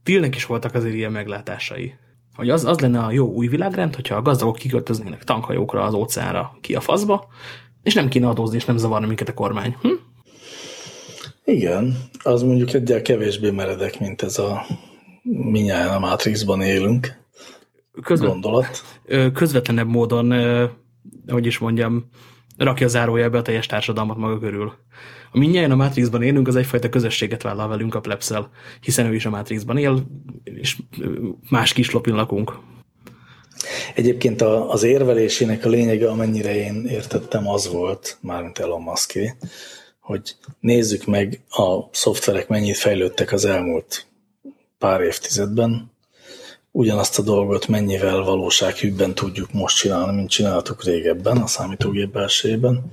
Thielnek is voltak azért ilyen meglátásai. Hogy az, az lenne a jó új világrend, hogyha a gazdagok kiköltöznének tankhajókra az óceánra ki a faszba, és nem kéne adózni, és nem zavarni minket a kormány. Hm? Igen, az mondjuk egyel kevésbé meredek, mint ez a minnyáján a Matrixban élünk Közvet, gondolat. Közvetlenebb módon, hogy is mondjam, rakja zárójelbe a teljes társadalmat maga körül. A minnyáján a Matrixban élünk, az egyfajta közösséget vállal velünk a plebszel, hiszen ő is a Matrixban él, és más kislopin lakunk. Egyébként a, az érvelésének a lényege, amennyire én értettem, az volt, mármint Elon Muské, hogy nézzük meg a szoftverek mennyit fejlődtek az elmúlt pár évtizedben ugyanazt a dolgot mennyivel valósághűbben tudjuk most csinálni, mint csináltuk régebben a számítógép belsejében.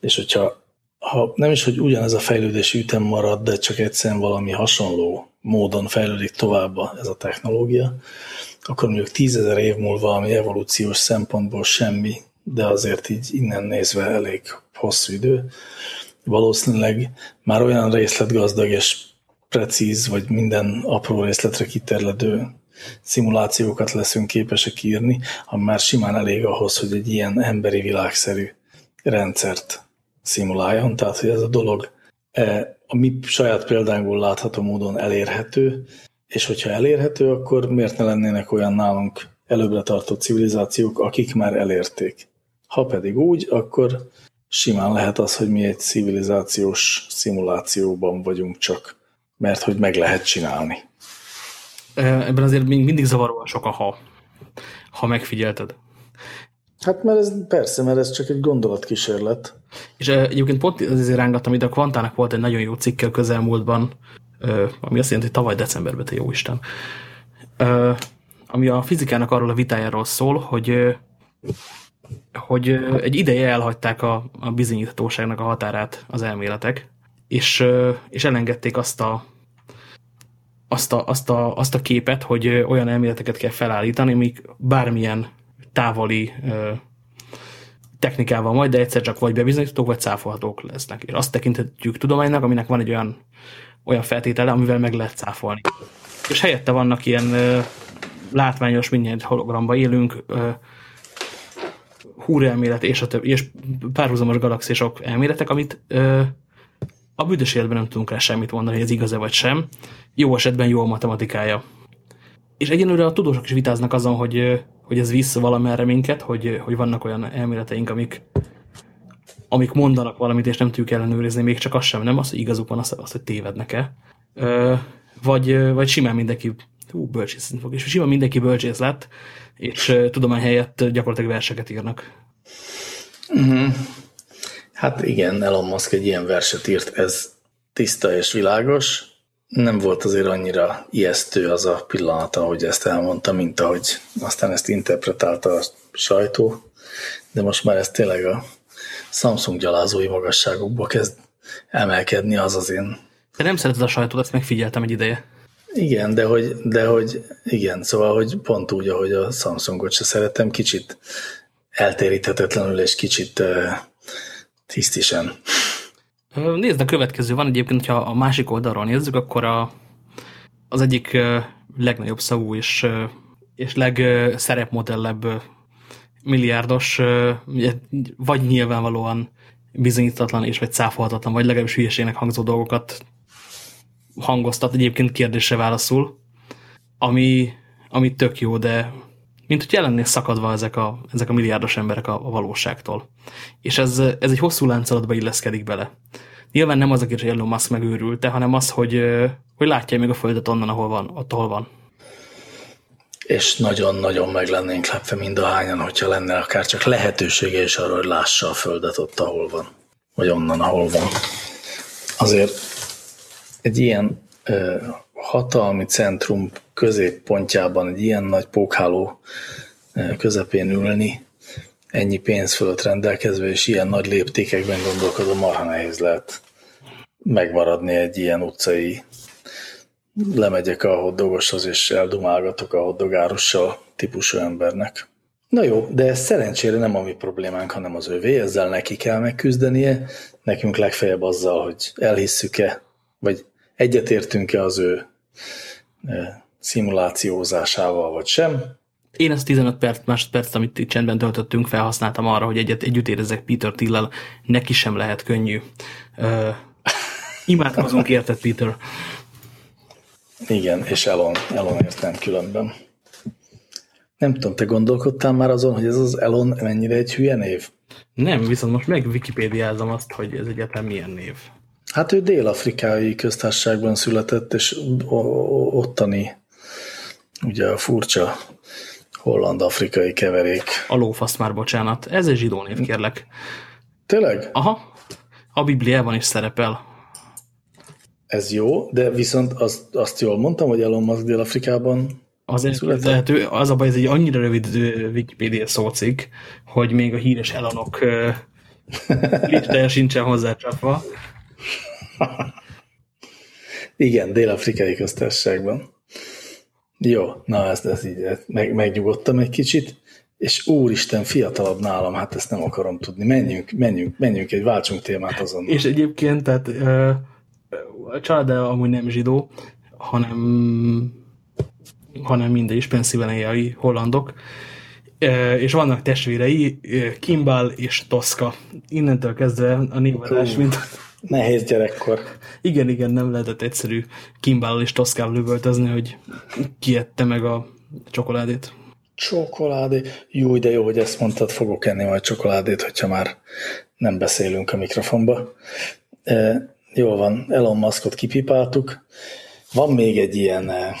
És hogyha ha nem is, hogy ugyanez a fejlődési ütem marad, de csak egyszerűen valami hasonló módon fejlődik tovább ez a technológia, akkor mondjuk tízezer év múlva, ami evolúciós szempontból semmi, de azért így innen nézve elég hosszú idő, valószínűleg már olyan részletgazdag és precíz, vagy minden apró részletre kiterledő szimulációkat leszünk képesek írni, ami már simán elég ahhoz, hogy egy ilyen emberi világszerű rendszert szimuláljon. Tehát, hogy ez a dolog e, a mi saját példánkból látható módon elérhető, és hogyha elérhető, akkor miért ne lennének olyan nálunk előbbre tartó civilizációk, akik már elérték. Ha pedig úgy, akkor simán lehet az, hogy mi egy civilizációs szimulációban vagyunk csak mert hogy meg lehet csinálni. Ebben azért még mindig zavaróan sok a ha, ha megfigyelted. Hát mert ez persze, mert ez csak egy gondolatkísérlet. És egyébként pont azért rángattam ide, a Kvantának volt egy nagyon jó cikkel közelmúltban, ami azt jelenti, hogy tavaly decemberben, te jó Isten, ami a fizikának arról a vitájáról szól, hogy hogy egy ideje elhagyták a, a bizonyíthatóságnak a határát az elméletek, és, és elengedték azt a, azt, a, azt, a, azt a képet, hogy olyan elméleteket kell felállítani, amik bármilyen távoli technikával majd, de egyszer csak vagy bebizonyítatók, vagy cáfolhatók lesznek. És azt tekinthetjük tudománynak, aminek van egy olyan, olyan feltétele, amivel meg lehet cáfolni. És helyette vannak ilyen ö, látványos, mindjárt hologramba élünk, húrelmélet és, a több, és párhuzamos galaxisok elméletek, amit ö, a büdös életben nem tudunk rá semmit mondani, hogy ez igaz-e vagy sem. Jó esetben jó a matematikája. És egyenlőre a tudósok is vitáznak azon, hogy, hogy ez vissza valamerre minket, hogy, hogy vannak olyan elméleteink, amik, amik mondanak valamit, és nem tudjuk ellenőrizni, még csak az sem, nem az, hogy igazuk van, az, az hogy tévednek-e. Vagy, vagy simán mindenki, hú, bölcsészni fog, és simán mindenki bölcsész lett, és tudomány helyett gyakorlatilag verseket írnak. Uh mhm. -huh. Hát igen, Elon Musk egy ilyen verset írt, ez tiszta és világos. Nem volt azért annyira ijesztő az a pillanata, hogy ezt elmondta, mint ahogy aztán ezt interpretálta a sajtó, de most már ez tényleg a Samsung gyalázói magasságokba kezd emelkedni, az az én... Te nem szereted a sajtót, ezt megfigyeltem egy ideje. Igen, de hogy, de hogy igen, szóval, hogy pont úgy, ahogy a Samsungot se szeretem, kicsit eltéríthetetlenül és kicsit uh, tisztisen. Nézd, a következő van egyébként, hogyha a másik oldalról nézzük, akkor a, az egyik legnagyobb szavú és, és legszerepmodellebb milliárdos, vagy nyilvánvalóan bizonyítatlan és vagy cáfolhatatlan, vagy legalábbis hülyeségnek hangzó dolgokat hangoztat egyébként kérdésre válaszul, ami, ami tök jó, de mint hogy jelennél szakadva ezek a, ezek a milliárdos emberek a, a valóságtól. És ez, ez egy hosszú láncolatba illeszkedik bele. Nyilván nem az a kérdés, hogy Elon Musk megőrült, hanem az, hogy, hogy látja még a Földet onnan, ahol van, ott, ahol van. És nagyon-nagyon meg lennénk lepve mind a hányan, hogyha lenne akár csak lehetősége is arra, hogy lássa a Földet ott, ahol van. Vagy onnan, ahol van. Azért egy ilyen ö, hatalmi centrum középpontjában, egy ilyen nagy pókháló ö, közepén ülni, ennyi pénz fölött rendelkezve, és ilyen nagy léptékekben gondolkodó marha nehéz lehet megmaradni egy ilyen utcai lemegyek a hoddogoshoz, és eldumálgatok a hoddogárussal típusú embernek. Na jó, de ez szerencsére nem a mi problémánk, hanem az övé, ezzel neki kell megküzdenie, nekünk legfeljebb azzal, hogy elhisszük-e, vagy egyetértünk-e az ő szimulációzásával, vagy sem. Én ezt 15 perc, másodperc, amit itt csendben töltöttünk, felhasználtam arra, hogy egyet, együtt érezzek Peter Tillel, neki sem lehet könnyű. Uh, imádkozunk érted, Peter. Igen, és Elon, Elon értem különben. Nem tudom, te gondolkodtál már azon, hogy ez az Elon mennyire egy hülye név? Nem, viszont most meg Wikipédiázom azt, hogy ez egyáltalán milyen név. Hát ő dél-afrikai köztársaságban született, és ottani, ugye a furcsa holland-afrikai keverék. A lófasz már, bocsánat. Ez egy zsidó név, kérlek. Tényleg? Aha. A Bibliában is szerepel. Ez jó, de viszont azt, azt jól mondtam, hogy Elon Musk Dél-Afrikában Azért lehető, az a baj, ez egy annyira rövid Wikipedia szócik, hogy még a híres Elonok listája sincsen hozzácsapva. Igen, dél-afrikai köztársaságban. Jó, na ezt, ezt így meg, megnyugodtam egy kicsit, és úristen, fiatalabb nálam, hát ezt nem akarom tudni. Menjünk, menjünk, menjünk egy, váltsunk témát azon. És egyébként, tehát a család amúgy nem zsidó, hanem hanem mindegy, pennsylvaniai hollandok, és vannak testvérei, Kimball és Tosca. Innentől kezdve a névadás, mint Nehéz gyerekkor. Igen, igen, nem lehetett egyszerű Kimball és Toszkával lövöltözni, hogy kiette meg a csokoládét. Csokoládé. Jó, de jó, hogy ezt mondtad, fogok enni majd csokoládét, hogyha már nem beszélünk a mikrofonba. E, jól van, Elon Muskot kipipáltuk. Van még egy ilyen, e,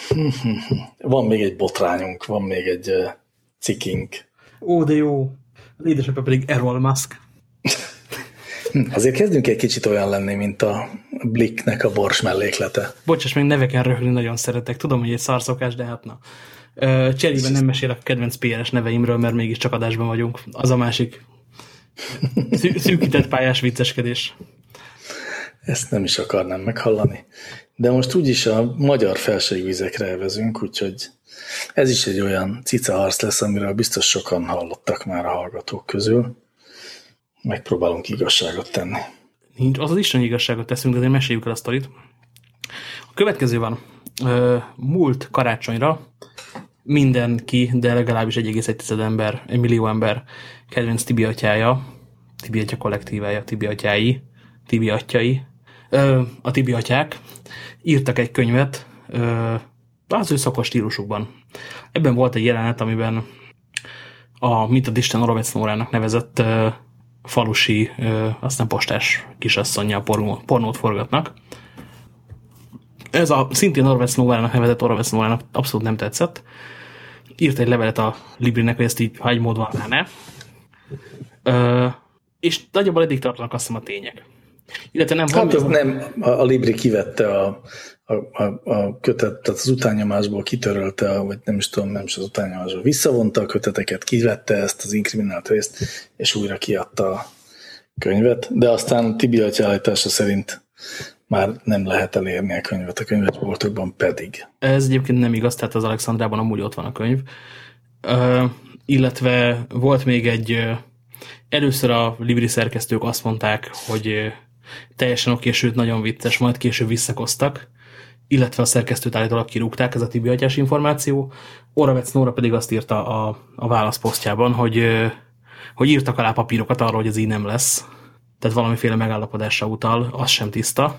van még egy botrányunk, van még egy e, cikink. Ó, de jó. Az édesapja pedig Errol Musk. Azért kezdünk egy kicsit olyan lenni, mint a Blicknek a bors melléklete. Bocsáss, még neveken röhögni nagyon szeretek. Tudom, hogy egy szarszokás, de hát na. Cserében nem mesélek a kedvenc PRS neveimről, mert mégis csak adásban vagyunk. Az a másik szűkített pályás vicceskedés. Ezt nem is akarnám meghallani. De most úgyis a magyar felségvizekre elvezünk, úgyhogy ez is egy olyan cicaharc lesz, amiről biztos sokan hallottak már a hallgatók közül megpróbálunk igazságot tenni. Nincs, az az Isten igazságot teszünk, de azért meséljük el a sztorit. A következő van. Múlt karácsonyra mindenki, de legalábbis 1,1 ember, egy millió ember kedvenc Tibi atyája, Tibi atya kollektívája, Tibi atyái, Tibi atyai, a Tibi atyák írtak egy könyvet az ő szakos stílusukban. Ebben volt egy jelenet, amiben a Mint a Isten Orovec Nórának nevezett falusi, aztán postás kisasszonyjal pornót forgatnak. Ez a szintén Orovec Nórának nevezett Orovec Nórának abszolút nem tetszett. Írt egy levelet a Librinek, hogy ezt így hagymód van ne. És nagyjából eddig tartanak azt a tények. Illetve nem, hát az nem, a, a Libri kivette a, a, a, a kötet, tehát az utányomásból kitörölte, vagy nem is tudom, nem is az utányomásból, visszavonta a köteteket, kivette ezt az inkriminált részt, és újra kiadta a könyvet, de aztán Tibi állítása szerint már nem lehet elérni a könyvet a könyvesboltokban pedig. Ez egyébként nem igaz, tehát az Alexandrában amúgy ott van a könyv. Uh, illetve volt még egy, először a Libri szerkesztők azt mondták, hogy teljesen oké, sőt nagyon vicces, majd később visszakoztak, illetve a szerkesztőt állítólag kirúgták, ez a Tibi atyás információ. Oravec Nóra pedig azt írta a, a válaszposztjában, hogy, hogy írtak alá papírokat arról, hogy ez így nem lesz. Tehát valamiféle megállapodásra utal, az sem tiszta.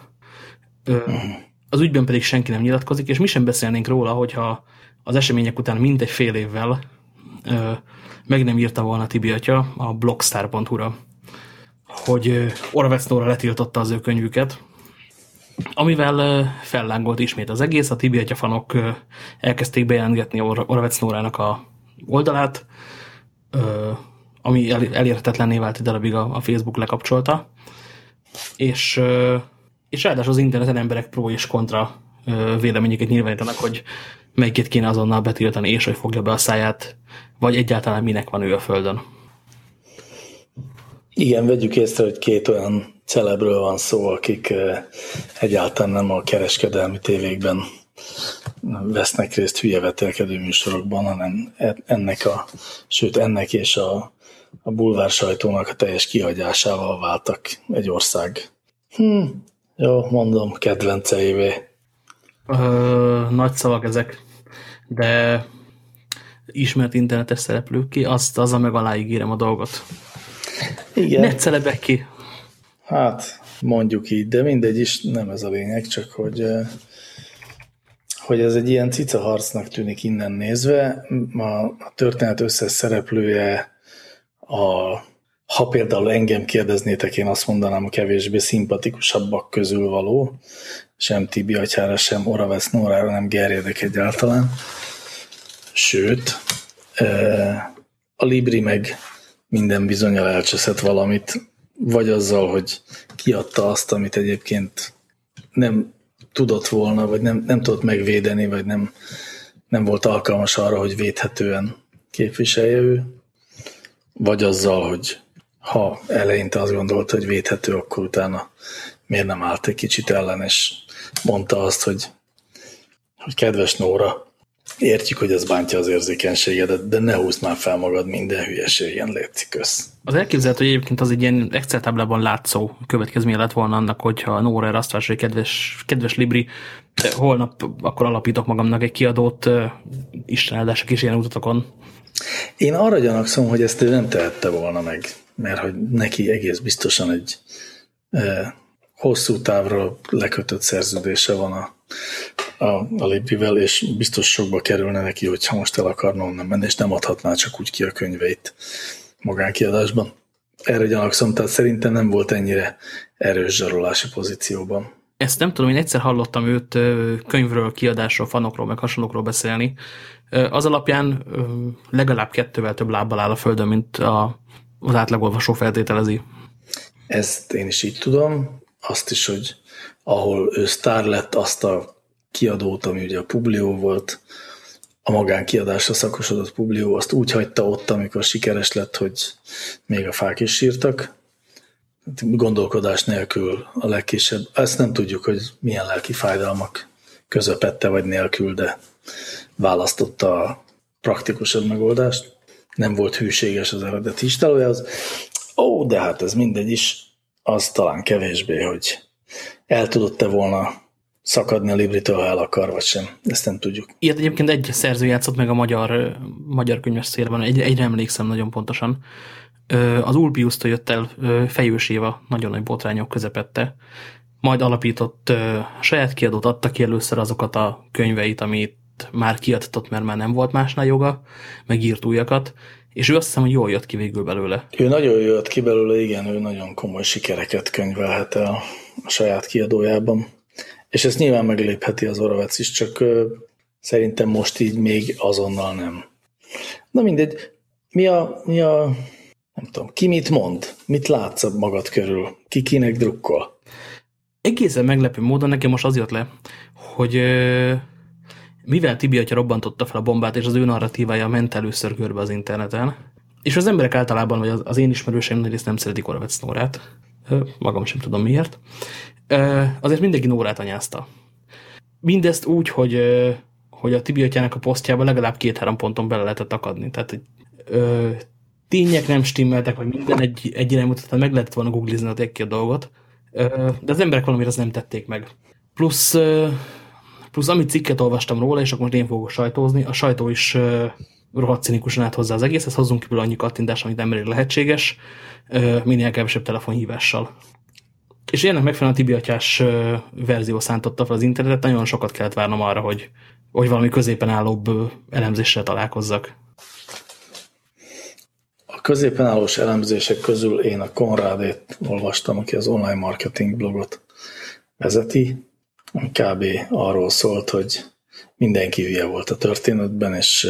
Az ügyben pedig senki nem nyilatkozik, és mi sem beszélnénk róla, hogyha az események után mindegy fél évvel meg nem írta volna Tibi atya a blogstar.hu-ra hogy Orwell Snowra letiltotta az ő könyvüket, amivel fellángolt ismét az egész, a Tibi fanok elkezdték bejelentgetni Orwell Snowrának a oldalát, ami elérhetetlenné vált darabig a Facebook lekapcsolta, és, és ráadásul az interneten emberek pro és kontra véleményeket nyilvánítanak, hogy melyiket kéne azonnal betiltani, és hogy fogja be a száját, vagy egyáltalán minek van ő a földön. Igen, vegyük észre, hogy két olyan celebről van szó, akik egyáltalán nem a kereskedelmi tévékben vesznek részt hülye vetélkedő műsorokban, hanem e- ennek a, sőt ennek és a, a bulvár sajtónak a teljes kihagyásával váltak egy ország. Hm, jó, mondom, kedvenceivé. Ö, nagy szavak ezek, de ismert internetes szereplők ki, azt az a meg aláígérem a dolgot. Igen. Ne celebek ki. Hát, mondjuk így, de mindegy is, nem ez a lényeg, csak hogy, hogy ez egy ilyen cica harcnak tűnik innen nézve. A, a történet összes szereplője a ha például engem kérdeznétek, én azt mondanám a kevésbé szimpatikusabbak közül való, sem Tibi atyára, sem Oravesz Nórára nem gerjedek egyáltalán. Sőt, a Libri meg minden bizonyal elcseszett valamit, vagy azzal, hogy kiadta azt, amit egyébként nem tudott volna, vagy nem, nem tudott megvédeni, vagy nem, nem volt alkalmas arra, hogy védhetően képviselje ő, vagy azzal, hogy ha eleinte azt gondolta, hogy védhető, akkor utána miért nem állt egy kicsit ellen, és mondta azt, hogy, hogy kedves Nóra, Értjük, hogy ez bántja az érzékenységedet, de ne húzd már fel magad minden hülyeségen, létszik kösz. Az elképzelhető, hogy egyébként az egy ilyen Excel táblában látszó következménye lett volna annak, hogyha Nóra azt hogy kedves, kedves Libri, holnap akkor alapítok magamnak egy kiadót Isten áldások is ilyen utatokon. Én arra gyanakszom, hogy ezt ő nem tehette volna meg, mert hogy neki egész biztosan egy eh, hosszú távra lekötött szerződése van a a, a Librivel, és biztos sokba kerülne neki, hogyha most el akarna onnan menni, és nem adhatná csak úgy ki a könyveit magánkiadásban. Erre gyanakszom, tehát szerintem nem volt ennyire erős zsarolási pozícióban. Ezt nem tudom, én egyszer hallottam őt könyvről, kiadásról, fanokról, meg hasonlókról beszélni. Az alapján legalább kettővel több lábbal áll a földön, mint a, az átlagolvasó feltételezi. Ezt én is így tudom. Azt is, hogy ahol ő sztár lett, azt a kiadót, ami ugye a Publio volt, a magánkiadásra szakosodott Publio, azt úgy hagyta ott, amikor sikeres lett, hogy még a fák is sírtak. Gondolkodás nélkül a legkisebb. Ezt nem tudjuk, hogy milyen lelki fájdalmak közepette vagy nélkül, de választotta a praktikusabb megoldást. Nem volt hűséges az eredeti istálójához. Ó, de hát ez mindegy is. Az talán kevésbé, hogy el tudott-e volna szakadni a Libritől, ha el akar, vagy sem. Ezt nem tudjuk. Ilyet egyébként egy szerző játszott meg a magyar, magyar könyves szélben, egy, egyre emlékszem nagyon pontosan. Az Ulpiusztól jött el Fejős Éva nagyon nagy botrányok közepette, majd alapított saját kiadót, adta ki először azokat a könyveit, amit már kiadtott, mert már nem volt másnál joga, meg írt újakat, és ő azt hiszem, hogy jól jött ki végül belőle. Ő nagyon jött ki belőle, igen, ő nagyon komoly sikereket könyvelhet el a saját kiadójában. És ezt nyilván meglépheti az Oravec is, csak szerintem most így még azonnal nem. Na mindegy, mi a, mi a nem tudom, ki mit mond? Mit látsz magad körül? Ki kinek drukkol? Egészen meglepő módon nekem most az jött le, hogy mivel Tibi atya robbantotta fel a bombát, és az ő narratívája ment először körbe az interneten, és az emberek általában, vagy az, én ismerőseim nagy részt nem szeretik Oravec Nórát, magam sem tudom miért, azért mindenki Nórát anyázta. Mindezt úgy, hogy, hogy a Tibi atyának a posztjába legalább két-három ponton bele lehetett akadni. Tehát hogy tények nem stimmeltek, vagy minden egy, egy iránymutatán meg lehetett volna googlizni a a dolgot, de az emberek valamire az nem tették meg. Plusz, plusz amit cikket olvastam róla, és akkor most én fogok sajtózni, a sajtó is rohadt cinikusan állt hozzá az egész, ezt hozzunk kívül annyi kattintás, amit emberi lehetséges, minél kevesebb telefonhívással. És ennek megfelelően a tibiatyás verzió szántotta fel az internetet, nagyon sokat kellett várnom arra, hogy, hogy valami középen állóbb elemzéssel találkozzak. A középen állós elemzések közül én a Konrádét olvastam, aki az online marketing blogot vezeti, kb. arról szólt, hogy mindenki hülye volt a történetben, és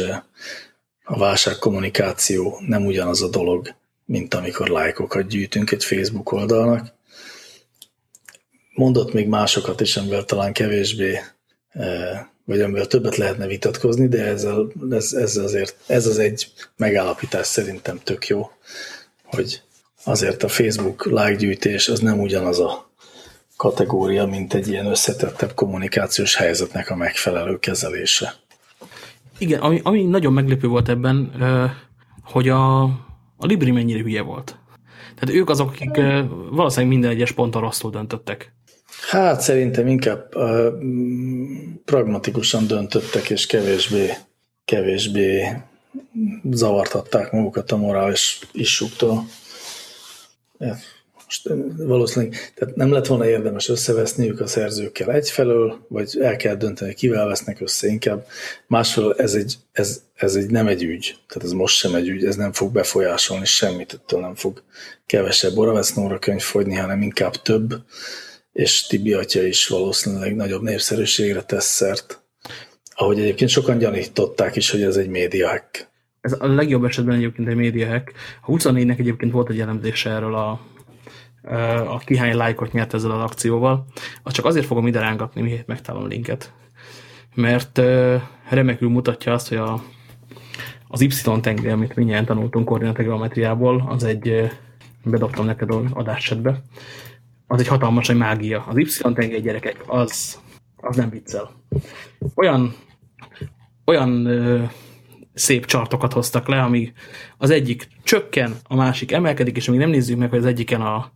a válságkommunikáció nem ugyanaz a dolog, mint amikor lájkokat gyűjtünk egy Facebook oldalnak. Mondott még másokat is, amivel talán kevésbé, vagy amivel többet lehetne vitatkozni, de ezzel, ez, ez, azért, ez az egy megállapítás szerintem tök jó, hogy azért a Facebook lájkgyűjtés az nem ugyanaz a kategória, mint egy ilyen összetettebb kommunikációs helyzetnek a megfelelő kezelése. Igen, ami, ami nagyon meglepő volt ebben, hogy a, a Libri mennyire hülye volt. Tehát ők azok, akik valószínűleg minden egyes ponton rosszul döntöttek. Hát szerintem inkább uh, pragmatikusan döntöttek, és kevésbé, kevésbé zavartatták magukat a morális issúktól most valószínűleg tehát nem lett volna érdemes összeveszniük a szerzőkkel egyfelől, vagy el kell dönteni, kivel vesznek össze inkább. Másfelől ez, egy, ez, ez egy nem egy ügy, tehát ez most sem egy ügy, ez nem fog befolyásolni semmit, ettől nem fog kevesebb Oravec Nóra könyv fogyni, hanem inkább több, és Tibi atya is valószínűleg nagyobb népszerűségre tesz szert. Ahogy egyébként sokan gyanították is, hogy ez egy média hack. Ez a legjobb esetben egyébként egy média hack. A 24-nek egyébként volt egy elemzése erről a a kihány lájkot nyert ezzel az akcióval, azt csak azért fogom ide rángatni, miért megtalálom a linket. Mert remekül mutatja azt, hogy a, az Y-tengely, amit mindjárt tanultunk koordinategeometriából, az egy, bedobtam neked adássetbe, az egy hatalmas egy mágia. Az Y-tengely gyerekek, az, az nem viccel. Olyan, olyan szép csartokat hoztak le, ami az egyik csökken, a másik emelkedik, és még nem nézzük meg, hogy az egyiken a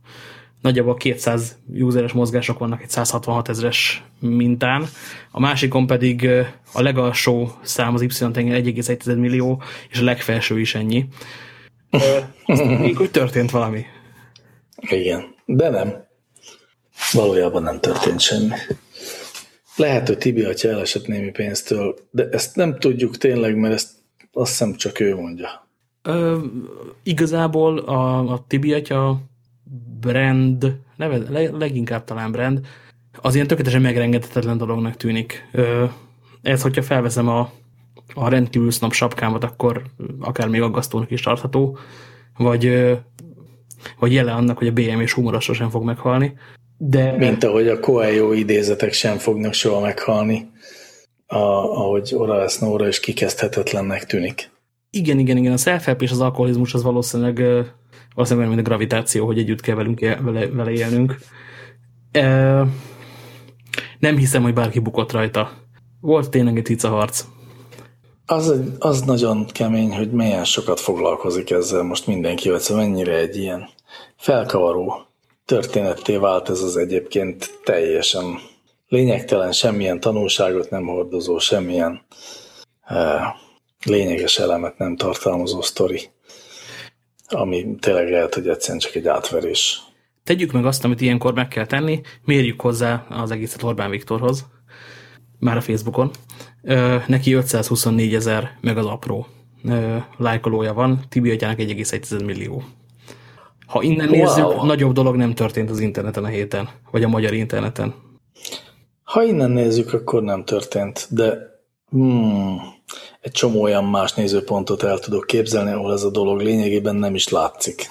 nagyjából 200 useres mozgások vannak egy 166 ezres mintán, a másikon pedig a legalsó szám az Y-tenger 1,1 millió, és a legfelső is ennyi. Még hogy történt valami. Igen, de nem. Valójában nem történt semmi. Lehet, hogy Tibi atya elesett némi pénztől, de ezt nem tudjuk tényleg, mert ezt azt hiszem csak ő mondja. Ö, igazából a, a Tibi atya brand, neve, leginkább talán brand, az ilyen tökéletesen megrengethetetlen dolognak tűnik. Ö, ez, hogyha felveszem a, a rendkívül sznap sapkámat, akkor akár még aggasztónak is tartható, vagy, vagy jele annak, hogy a BM és humora sosem fog meghalni. De... Mint ahogy a Coelho idézetek sem fognak soha meghalni a, ahogy Ora Snowra is kikezdhetetlennek tűnik. Igen, igen, igen. A self és az alkoholizmus az valószínűleg, valószínűleg mint a gravitáció, hogy együtt kell velünk vele, vele élnünk. E, nem hiszem, hogy bárki bukott rajta. Volt tényleg egy cica harc. Az, az nagyon kemény, hogy milyen sokat foglalkozik ezzel most mindenki, vagy szóval mennyire egy ilyen felkavaró történetté vált ez az egyébként teljesen lényegtelen, semmilyen tanulságot nem hordozó, semmilyen uh, lényeges elemet nem tartalmazó sztori, ami tényleg lehet, hogy egyszerűen csak egy átverés. Tegyük meg azt, amit ilyenkor meg kell tenni, mérjük hozzá az egészet Orbán Viktorhoz, már a Facebookon. Ö, neki 524 ezer meg az apró ö, lájkolója van, Tibi atyának 1,1 millió. Ha innen wow. nézzük, nagyobb dolog nem történt az interneten a héten, vagy a magyar interneten. Ha innen nézzük, akkor nem történt, de hmm, egy csomó olyan más nézőpontot el tudok képzelni, ahol ez a dolog lényegében nem is látszik.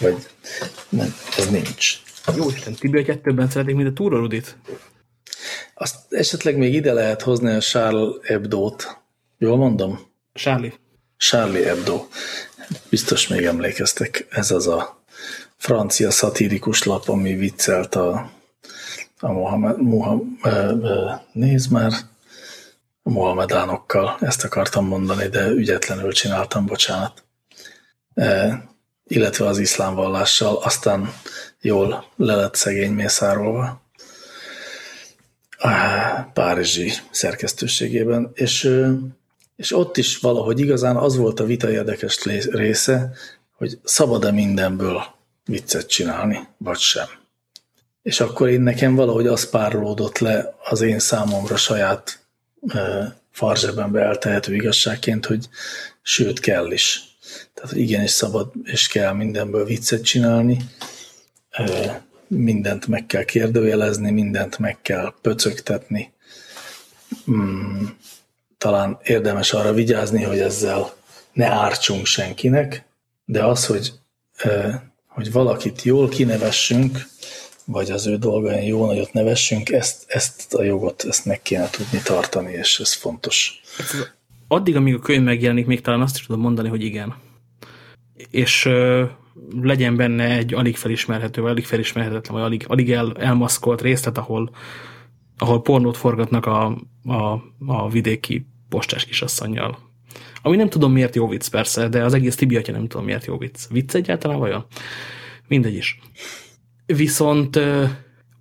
Vagy nem, ez nincs. Jó Isten, Tibi a kettőben szeretik, mint a Túra Rudit. Azt esetleg még ide lehet hozni a Charles Hebdo-t. Jól mondom? Charlie. Charlie Hebdo. Biztos még emlékeztek. Ez az a francia szatirikus lap, ami viccelt a, a Mohamed, Mohamed, nézd már, a Mohamedánokkal, ezt akartam mondani, de ügyetlenül csináltam, bocsánat. E, illetve az iszlám vallással, aztán jól le lett szegény mészárolva a Párizsi szerkesztőségében, és, és ott is valahogy igazán az volt a vita érdekes része, hogy szabad-e mindenből viccet csinálni, vagy sem. És akkor én nekem valahogy az párolódott le az én számomra saját farzsebembe eltehető igazságként, hogy sőt kell is. Tehát, igenis szabad és kell mindenből viccet csinálni, mindent meg kell kérdőjelezni, mindent meg kell pöcögtetni. Hmm, talán érdemes arra vigyázni, hogy ezzel ne ártsunk senkinek, de az, hogy hogy valakit jól kinevessünk, vagy az ő dolgain jó nagyot nevessünk, ezt, ezt a jogot, ezt meg kéne tudni tartani, és ez fontos. Addig, amíg a könyv megjelenik, még talán azt is tudom mondani, hogy igen. És ö, legyen benne egy alig felismerhető, vagy alig felismerhetetlen, vagy alig, alig el, elmaszkolt részlet, ahol, ahol pornót forgatnak a, a, a vidéki postás kisasszonyjal. Ami nem tudom miért jó vicc persze, de az egész Tibi nem tudom miért jó vicc. Vicc egyáltalán vajon? Mindegy is. Viszont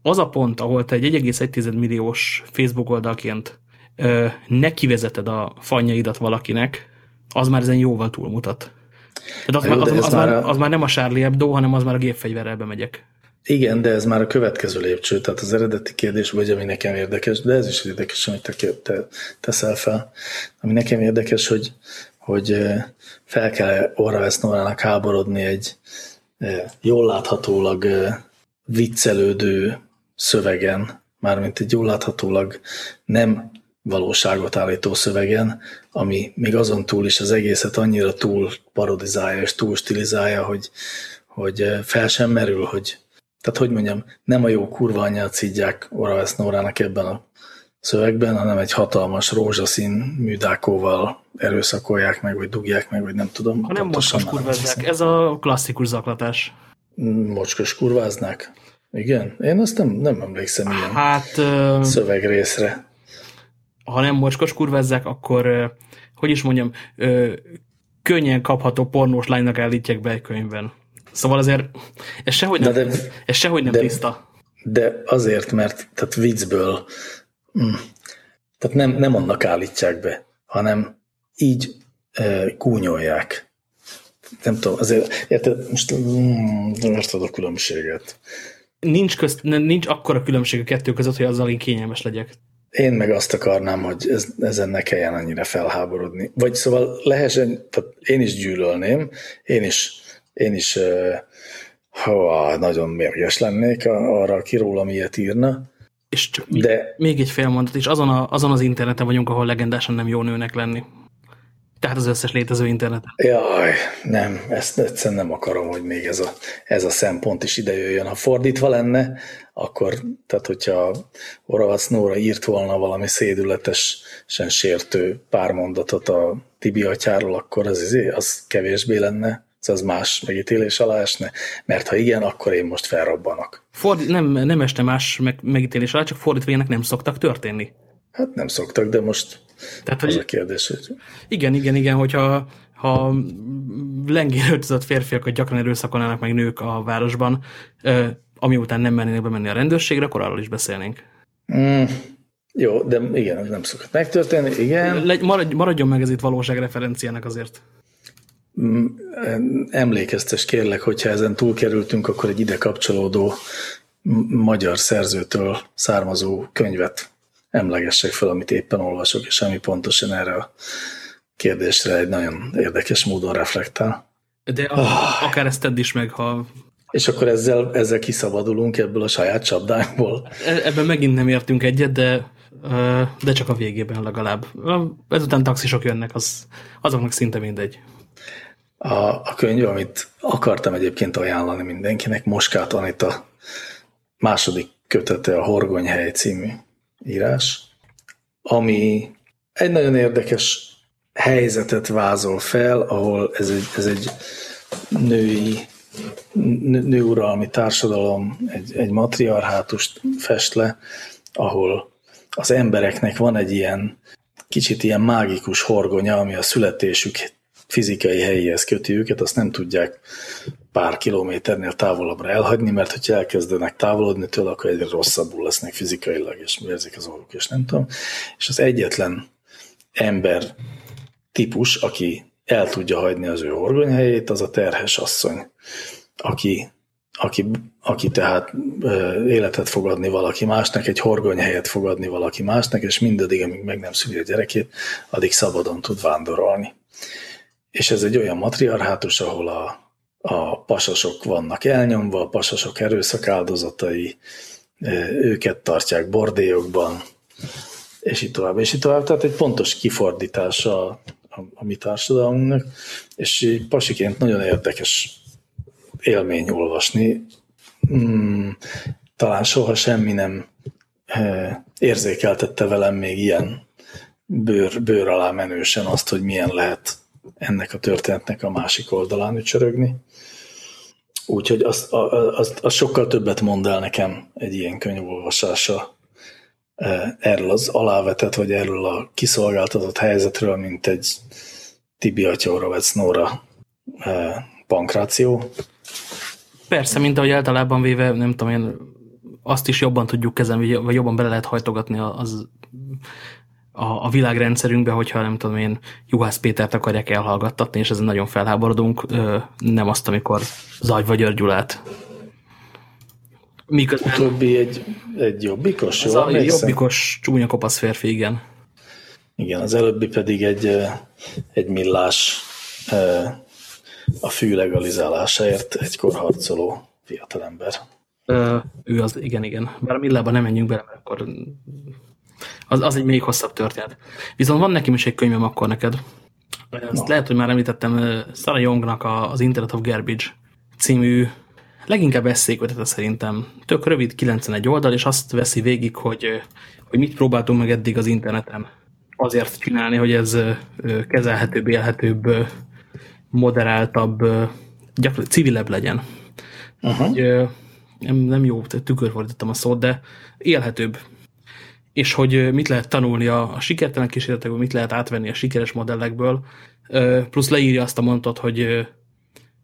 az a pont, ahol te egy 1,1 milliós Facebook oldalként nekivezeted a fanyaidat valakinek, az már ezen jóval túlmutat. Tehát az, az, az, az, már, a... az már nem a Charlie Hebdo, hanem az már a gépfegyverrel bemegyek. Igen, de ez már a következő lépcső, tehát az eredeti kérdés, vagy ami nekem érdekes, de ez is érdekes, amit te, te teszel fel. Ami nekem érdekes, hogy, hogy fel kell Orravesz Norának háborodni egy jól láthatólag viccelődő szövegen, mármint egy jól láthatólag nem valóságot állító szövegen, ami még azon túl is az egészet annyira túl parodizálja és túl stilizálja, hogy, hogy fel sem merül, hogy tehát hogy mondjam, nem a jó kurva anyját szidják Oravesz Nórának ebben a szövegben, hanem egy hatalmas rózsaszín műdákóval erőszakolják meg, vagy dugják meg, vagy nem tudom. Ha nem mocskos kurvázzák, ez a klasszikus zaklatás. Mocskos kurváznák? Igen? Én azt nem, nem emlékszem ilyen hát, szövegrészre. Ha nem mocskos kurvázzák, akkor hogy is mondjam, könnyen kapható pornós lánynak állítják be egy könyvben. Szóval azért ez sehogy nem, de, ez sehogy nem de, tiszta. De azért, mert tehát viccből mm, tehát nem, nem annak állítják be, hanem így e, kúnyolják. Nem tudom, azért, érted, most mm, nem érted a különbséget. Nincs, közt, nincs akkora különbség a kettő között, hogy azzal én kényelmes legyek. Én meg azt akarnám, hogy ez, ezen ne kelljen annyira felháborodni. Vagy szóval lehessen, tehát én is gyűlölném, én is én is ha nagyon mérges lennék arra, aki rólam ilyet írna. És csak de... még egy fél mondat, és azon, a, azon az interneten vagyunk, ahol legendásan nem jó nőnek lenni. Tehát az összes létező interneten. Jaj, nem, ezt egyszerűen nem akarom, hogy még ez a, ez a szempont is ide jöjjön. Ha fordítva lenne, akkor, tehát hogyha Oravac Nóra írt volna valami szédületesen sértő pár mondatot a Tibi atyáról, akkor az, izé, az kevésbé lenne az más megítélés alá esne? Mert ha igen, akkor én most felrobbanak. Ford, nem, nem este más meg, megítélés alá, csak fordítva ilyenek nem szoktak történni. Hát nem szoktak, de most Tehát, az hogy, a kérdés, hogy... Igen, igen, igen, hogyha ha lengén öltözött férfiakat gyakran erőszakolnának meg nők a városban, ami után nem mernének bemenni a rendőrségre, akkor arról is beszélnénk. Mm, jó, de igen, nem szokott megtörténni, igen. Le, maradj, maradjon meg ez itt valóságreferenciának azért. Mm, emlékeztes kérlek, hogyha ezen túlkerültünk, akkor egy ide kapcsolódó magyar szerzőtől származó könyvet emlegessek fel, amit éppen olvasok, és ami pontosan erre a kérdésre egy nagyon érdekes módon reflektál. De a, oh. akár ezt tedd is meg, ha... És akkor ezzel, ezzel kiszabadulunk ebből a saját csapdánkból. E, ebben megint nem értünk egyet, de, de csak a végében legalább. Ezután taxisok jönnek, az, azoknak szinte mindegy. A, a könyv, amit akartam egyébként ajánlani mindenkinek, Moskát Anita második kötete a Horgonyhely című írás, ami egy nagyon érdekes helyzetet vázol fel, ahol ez egy, ez egy női, nőuralmi társadalom, egy, egy matriarhátust fest le, ahol az embereknek van egy ilyen kicsit ilyen mágikus horgonya, ami a születésük fizikai helyéhez köti őket, azt nem tudják pár kilométernél távolabbra elhagyni, mert hogyha elkezdenek távolodni tőle, akkor egyre rosszabbul lesznek fizikailag, és érzik az orruk, és nem tudom. És az egyetlen ember típus, aki el tudja hagyni az ő horgonyhelyét, az a terhes asszony, aki, aki, aki tehát életet fogadni valaki másnak, egy horgonyhelyet fogadni valaki másnak, és mindaddig, amíg meg nem szüli a gyerekét, addig szabadon tud vándorolni. És ez egy olyan matriarhátus, ahol a, a pasasok vannak elnyomva, a pasasok erőszak áldozatai, őket tartják bordélyokban, és így tovább, és így tovább. Tehát egy pontos kifordítása a, a, mi társadalmunknak, és pasiként nagyon érdekes élmény olvasni. Hmm, talán soha semmi nem érzékeltette velem még ilyen bőr, bőr alá menősen azt, hogy milyen lehet ennek a történetnek a másik oldalán ücsörögni. Úgyhogy az, az, az sokkal többet mond el nekem egy ilyen könyv olvasása e, erről az alávetett, vagy erről a kiszolgáltatott helyzetről, mint egy Tibi vagy Nóra e, pankráció. Persze, mint ahogy általában véve, nem tudom én, azt is jobban tudjuk kezelni, vagy jobban bele lehet hajtogatni az a, a világrendszerünkbe, hogyha nem tudom én, Juhász Pétert akarják elhallgattatni, és ezen nagyon felháborodunk, nem azt, amikor Zagy vagy Györgyulát. Miközben... Utóbbi egy, egy jobbikos, jó? A jobbikos, csúnya kopasz férfi, igen. Igen, az előbbi pedig egy, egy millás a fű legalizálásáért egykor harcoló fiatalember. Ő az, igen, igen. Bár a millában nem menjünk bele, mert akkor az, az egy még hosszabb történet. Viszont van nekem is egy könyvem akkor neked. Azt no. lehet, hogy már említettem, Sarah Youngnak az Internet of Garbage című leginkább eszékötete szerintem. Tök rövid, 91 oldal, és azt veszi végig, hogy, hogy mit próbáltunk meg eddig az interneten azért csinálni, hogy ez kezelhetőbb, élhetőbb, moderáltabb, gyakorlatilag civilebb legyen. Uh -huh. hogy, nem, nem jó, tükörfordítottam a szót, de élhetőbb és hogy mit lehet tanulni a, a sikertelen kísérletekből, mit lehet átvenni a sikeres modellekből, plusz leírja azt a mondatot, hogy,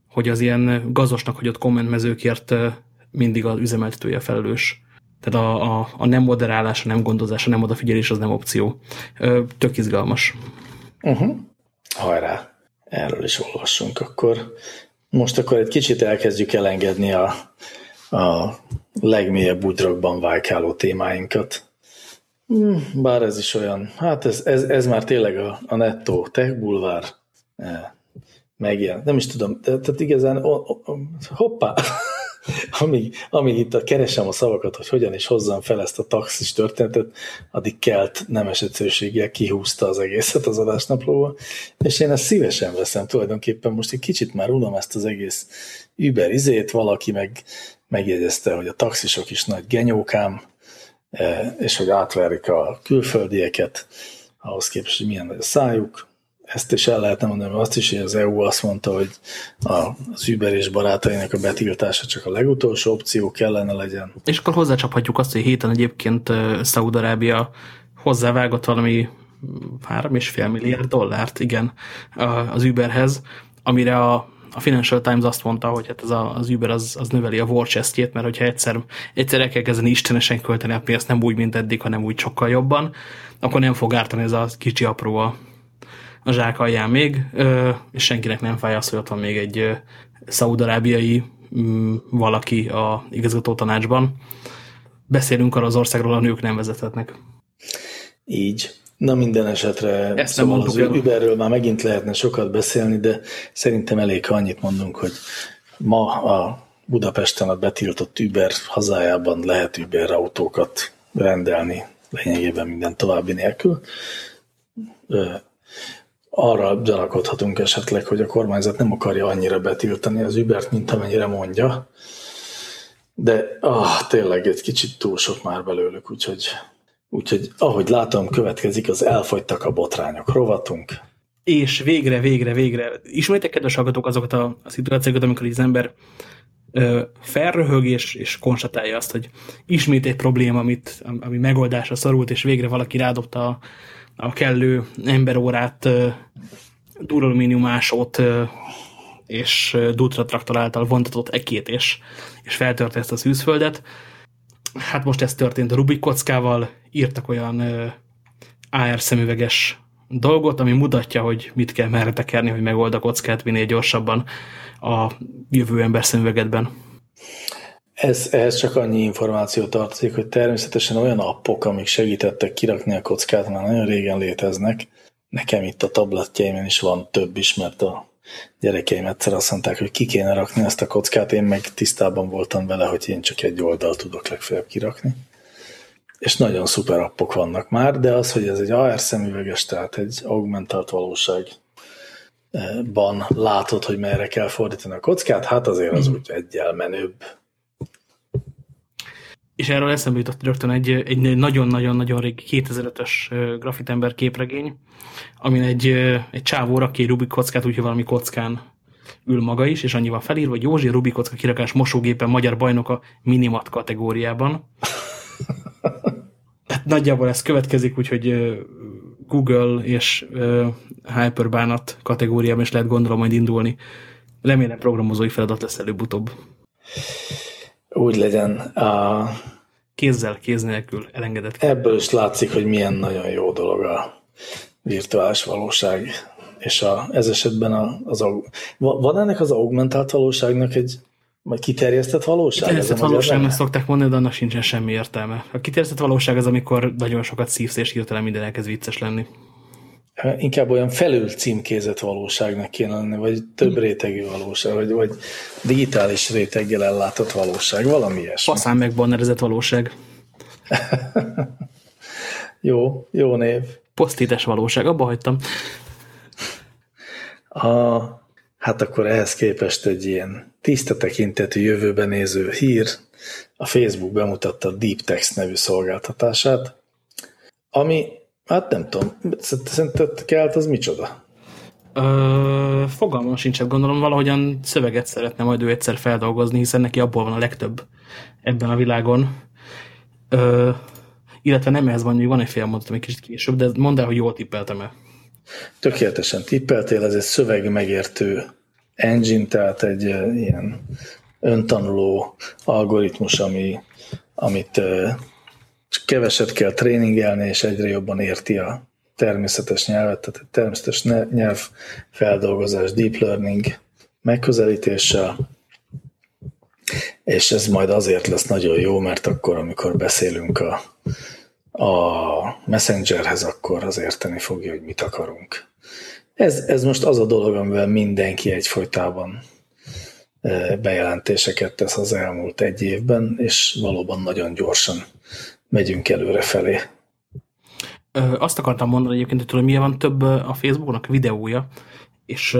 hogy az ilyen gazosnak hagyott kommentmezőkért mindig az üzemeltetője felelős. Tehát a, a, a nem moderálás, a nem gondozás, a nem odafigyelés az nem opció. Tök izgalmas. Uh -huh. Hajrá! Erről is olvassunk akkor. Most akkor egy kicsit elkezdjük elengedni a, a legmélyebb bugyrokban vájkáló témáinkat. Hmm, bár ez is olyan, hát ez, ez, ez már tényleg a, a nettó. Tech bulvár eh, megjelent. Nem is tudom, tehát igazán hoppá, amíg, amíg itt a, keresem a szavakat, hogy hogyan is hozzam fel ezt a taxis történetet, addig kelt nemes egyszerűséggel kihúzta az egészet az adásnaplóba, és én ezt szívesen veszem tulajdonképpen. Most egy kicsit már unom ezt az egész Uber izét, valaki meg megjegyezte, hogy a taxisok is nagy genyókám, E, és hogy átverik a külföldieket, ahhoz képest, hogy milyen a szájuk. Ezt is el lehetne mondani, azt is, hogy az EU azt mondta, hogy az Uber és barátainak a betiltása csak a legutolsó opció kellene legyen. És akkor hozzácsaphatjuk azt, hogy héten egyébként Szaúd-Arábia hozzávágott valami 3,5 milliárd dollárt, igen, az Uberhez, amire a, a Financial Times azt mondta, hogy hát ez a, az Uber az, az növeli a war chestjét, mert hogyha egyszer, egyszer el kell kezdeni istenesen költeni a pénzt, nem úgy, mint eddig, hanem úgy sokkal jobban, akkor nem fog ártani ez a kicsi apró a, a zsák alján még, és senkinek nem fáj az, hogy ott van még egy szaudarábiai mm, valaki a igazgató tanácsban. Beszélünk arra az országról, a nők nem vezethetnek. Így. Na minden esetre Ezt szóval az. Uberről már megint lehetne sokat beszélni, de szerintem elég, ha annyit mondunk, hogy ma a Budapesten a betiltott Uber hazájában lehet Uber autókat rendelni, lényegében minden további nélkül. Arra gyanakodhatunk esetleg, hogy a kormányzat nem akarja annyira betiltani az Ubert, mint amennyire mondja, de ah, tényleg egy kicsit túl sok már belőlük, úgyhogy Úgyhogy ahogy látom, következik az elfogytak a botrányok rovatunk. És végre, végre, végre. Ismétek, kedves hallgatók, azokat a, a szituációkat, amikor az ember ö, felröhög és, és konstatálja azt, hogy ismét egy probléma, amit, ami megoldásra szorult, és végre valaki rádobta a, a kellő emberórát, duralumíniumásót és Dutra traktor által vontatott ekét, és, és feltörte ezt a szűzföldet hát most ez történt a Rubik kockával, írtak olyan AR szemüveges dolgot, ami mutatja, hogy mit kell merre tekerni, hogy megold a kockát minél gyorsabban a jövő ember szemüvegedben. Ez, ehhez csak annyi információ tartozik, hogy természetesen olyan appok, amik segítettek kirakni a kockát, már nagyon régen léteznek. Nekem itt a tabletjeimen is van több is, mert a gyerekeim egyszer azt mondták, hogy ki kéne rakni ezt a kockát, én meg tisztában voltam vele, hogy én csak egy oldal tudok legfeljebb kirakni. És nagyon szuper appok vannak már, de az, hogy ez egy AR szemüveges, tehát egy augmentált valóságban látod, hogy merre kell fordítani a kockát, hát azért az mhm. úgy egyel menőbb. És erről eszembe jutott rögtön egy, egy nagyon-nagyon-nagyon régi 2005-ös grafitember képregény, amin egy, egy csávó rak egy Rubik kockát, úgyhogy valami kockán ül maga is, és annyi van felírva, hogy Józsi Rubik kocka kirakás mosógépen magyar bajnok a minimat kategóriában. hát nagyjából ez következik, úgyhogy Google és Hyperbánat kategóriában is lehet gondolom majd indulni. Remélem programozói feladat lesz előbb-utóbb. Úgy legyen. A... Kézzel, kéz nélkül elengedett. Ebből is látszik, hogy milyen nagyon jó dolog a virtuális valóság. És a, ez esetben a, az a, van ennek az augmentált valóságnak egy vagy kiterjesztett valóság? Kiterjesztett valóságnak szokták mondani, de annak sincsen semmi értelme. A kiterjesztett valóság az, amikor nagyon sokat szívsz, és hirtelen minden elkezd vicces lenni. Inkább olyan felül címkézett valóságnak kéne lenni, vagy több rétegű valóság, vagy, vagy digitális réteggel ellátott valóság, valami ilyesmi. Faszán meg bannerezett valóság. jó, jó név. Posztítes valóság, abba hagytam. A, hát akkor ehhez képest egy ilyen tiszta tekintetű jövőben néző hír, a Facebook bemutatta a Deep Text nevű szolgáltatását, ami, hát nem tudom, szerinted kelt az micsoda? Ö, fogalmam sincs, hát gondolom valahogyan szöveget szeretne majd ő egyszer feldolgozni, hiszen neki abból van a legtöbb ebben a világon. Ö, illetve nem ehhez van, hogy van egy fél mondat, egy kicsit később, de mondd el, hogy jól tippeltem-e. Tökéletesen tippeltél, ez egy szöveg megértő engine, tehát egy ilyen öntanuló algoritmus, ami, amit keveset kell tréningelni, és egyre jobban érti a természetes nyelvet, tehát egy természetes nyelv feldolgozás, deep learning megközelítéssel, és ez majd azért lesz nagyon jó, mert akkor, amikor beszélünk a, a Messengerhez, akkor az érteni fogja, hogy mit akarunk. Ez, ez most az a dolog, amivel mindenki egyfolytában e, bejelentéseket tesz az elmúlt egy évben, és valóban nagyon gyorsan megyünk előre felé. Azt akartam mondani egyébként, hogy tudom, milyen van több a Facebooknak videója, és,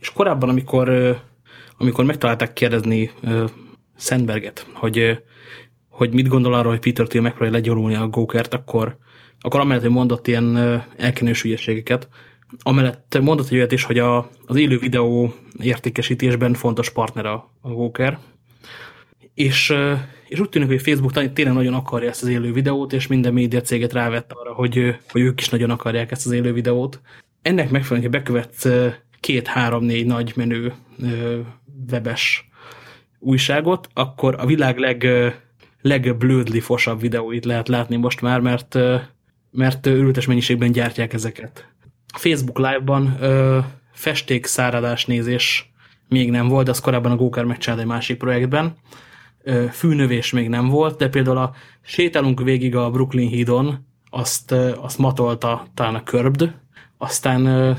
és korábban, amikor, amikor megtalálták kérdezni Sandberget, hogy, hogy mit gondol arról, hogy Peter Thiel megpróbálja legyorulni a Gokert, akkor, akkor amellett, hogy mondott ilyen elkenős ügyességeket, amellett mondott egy olyat is, hogy a, az élő videó értékesítésben fontos partner a, a Goker, és, és úgy tűnik, hogy Facebook tényleg nagyon akarja ezt az élő videót, és minden média céget rávett arra, hogy, hogy ők is nagyon akarják ezt az élő videót. Ennek megfelelően, hogy bekövetsz két-három-négy nagy menő webes újságot, akkor a világ leg, legblödlifosabb videóit lehet látni most már, mert, mert őrültes mennyiségben gyártják ezeket. Facebook Live-ban festék száradás nézés még nem volt, az korábban a Gókár megcsinált egy másik projektben. Fűnövés még nem volt, de például a sétálunk végig a Brooklyn hídon, azt, azt matolta talán a Körbd, aztán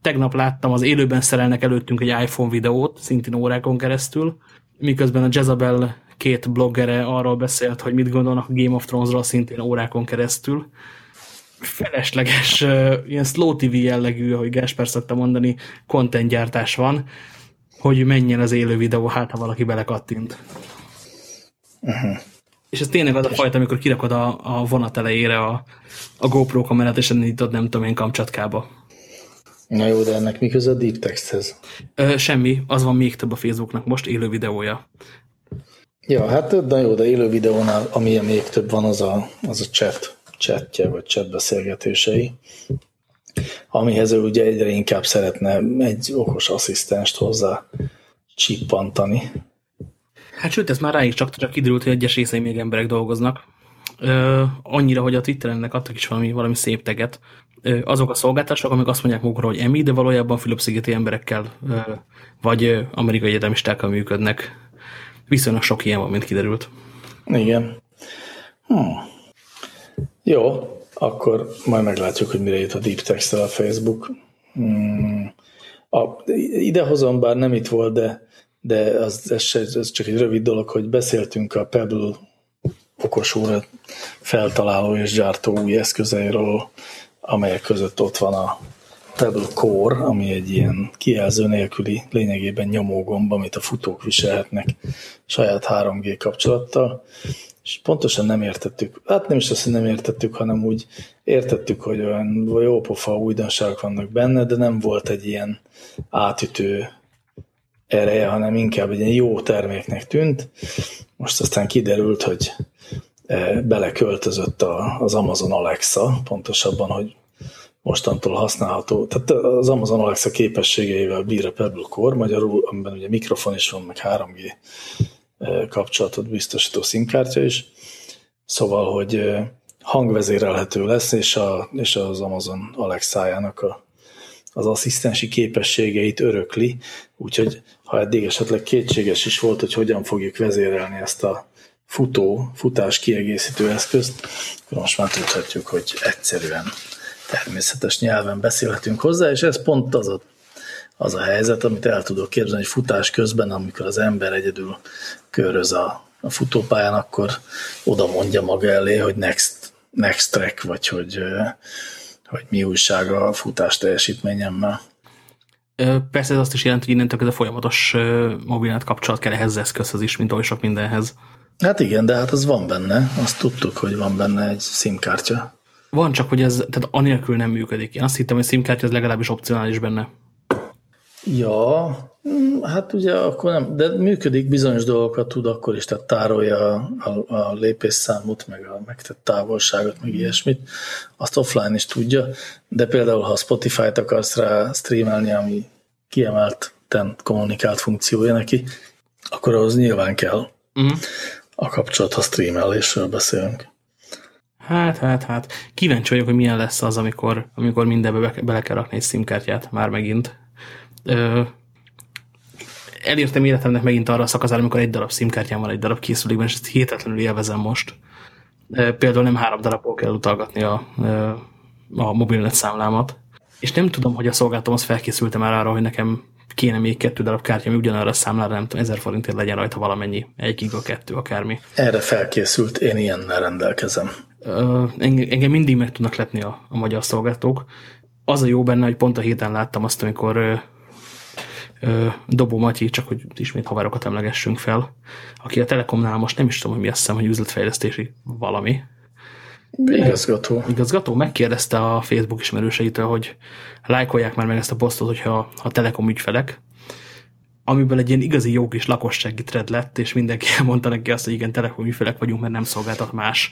tegnap láttam, az élőben szerelnek előttünk egy iPhone videót, szintén órákon keresztül, miközben a Jezabel két bloggere arról beszélt, hogy mit gondolnak a Game of Thronesról szintén órákon keresztül. Felesleges, ilyen slow TV jellegű, ahogy Gásper szokta mondani, contentgyártás van, hogy menjen az élő videó, hát ha valaki belekattint. Uh mhm. -huh. És ez tényleg az a fajta, amikor kirakod a, a vonat elejére a, a GoPro kamerát, és indítod nem tudom én kamcsatkába. Na jó, de ennek mi köze a deep texthez? Ö, semmi, az van még több a Facebooknak most élő videója. Ja, hát na jó, de élő videónál, amilyen még több van, az a, az a chat, chatje, vagy chat beszélgetései, amihez ő ugye egyre inkább szeretne egy okos asszisztenst hozzá csippantani. Hát sőt, ez már rá is csak, csak kiderült, hogy egyes részei még emberek dolgoznak. Ö, annyira, hogy a Twitterennek adtak is valami, valami szép teget. Ö, azok a szolgáltások, amik azt mondják magukra, hogy EMI, de valójában Fülöp-szigeti emberekkel ö, vagy amerikai egyetemistákkal működnek. Viszonylag sok ilyen van, mint kiderült. Igen. Hmm. Jó, akkor majd meglátjuk, hogy mire jut a deep text a Facebook. Hmm. A, idehozom, bár nem itt volt, de, de az, ez, csak egy rövid dolog, hogy beszéltünk a Pebble okos óra feltaláló és gyártó új eszközeiről, amelyek között ott van a Pebble Core, ami egy ilyen kijelző nélküli lényegében nyomógomb, amit a futók viselhetnek saját 3G kapcsolattal, és pontosan nem értettük, hát nem is azt, hogy nem értettük, hanem úgy értettük, hogy olyan jó pofa újdonságok vannak benne, de nem volt egy ilyen átütő ereje, hanem inkább egy jó terméknek tűnt. Most aztán kiderült, hogy eh, beleköltözött az Amazon Alexa, pontosabban, hogy mostantól használható. Tehát az Amazon Alexa képességeivel bír a Pebble Core, magyarul, amiben ugye mikrofon is van, meg 3G eh, kapcsolatot biztosító szimkártya is. Szóval, hogy eh, hangvezérelhető lesz, és, a, és az Amazon Alexa-jának a, az asszisztensi képességeit örökli, úgyhogy ha eddig esetleg kétséges is volt, hogy hogyan fogjuk vezérelni ezt a futó, futás kiegészítő eszközt, akkor most már tudhatjuk, hogy egyszerűen természetes nyelven beszélhetünk hozzá, és ez pont az a, az a helyzet, amit el tudok képzelni, hogy futás közben, amikor az ember egyedül köröz a, a futópályán, akkor oda mondja maga elé, hogy next, next track, vagy hogy, hogy mi újság a futás teljesítményemmel. Persze ez azt is jelenti, hogy innentől ez a folyamatos mobilnet kapcsolat kell ehhez eszközhöz is, mint oly sok mindenhez. Hát igen, de hát az van benne. Azt tudtuk, hogy van benne egy SIM-kártya. Van, csak hogy ez tehát anélkül nem működik. Én azt hittem, hogy SIM-kártya ez legalábbis opcionális benne. Ja, mm, hát ugye akkor nem, de működik, bizonyos dolgokat tud akkor is, tehát tárolja a, a lépésszámot, meg a megtett távolságot, meg ilyesmit, azt offline is tudja, de például ha Spotify-t akarsz rá streamelni, ami kiemelten kommunikált funkciója neki, akkor ahhoz nyilván kell uh-huh. a kapcsolat, ha streamelésről beszélünk. Hát, hát, hát. Kíváncsi vagyok, hogy milyen lesz az, amikor, amikor mindenbe be, bele kell rakni egy SIM-kártyát már megint. Ö, elértem életemnek megint arra a szakazára, amikor egy darab SIM-kártyám van egy darab készülékben, és ezt hihetetlenül élvezem most. Ö, például nem három darabból kell utalgatni a, a mobilnet számlámat. És nem tudom, hogy a szolgáltam az felkészültem már arra, hogy nekem kéne még kettő darab kártya, ami ugyanarra a számlára, nem tudom, ezer forintért legyen rajta valamennyi, egy giga, kettő, akármi. Erre felkészült, én ilyennel rendelkezem engem mindig meg tudnak lepni a, a magyar szolgáltók. Az a jó benne, hogy pont a héten láttam azt, amikor ö, ö, Dobó Matyi, csak hogy ismét haverokat emlegessünk fel, aki a Telekomnál most nem is tudom, hogy mi azt hiszem, hogy üzletfejlesztési valami. Igazgató. Igazgató megkérdezte a Facebook ismerőseitől, hogy lájkolják már meg ezt a posztot, hogyha a Telekom ügyfelek, amiből egy ilyen igazi jó kis lakossági thread lett, és mindenki mondta neki azt, hogy igen, Telekom ügyfelek vagyunk, mert nem szolgáltat más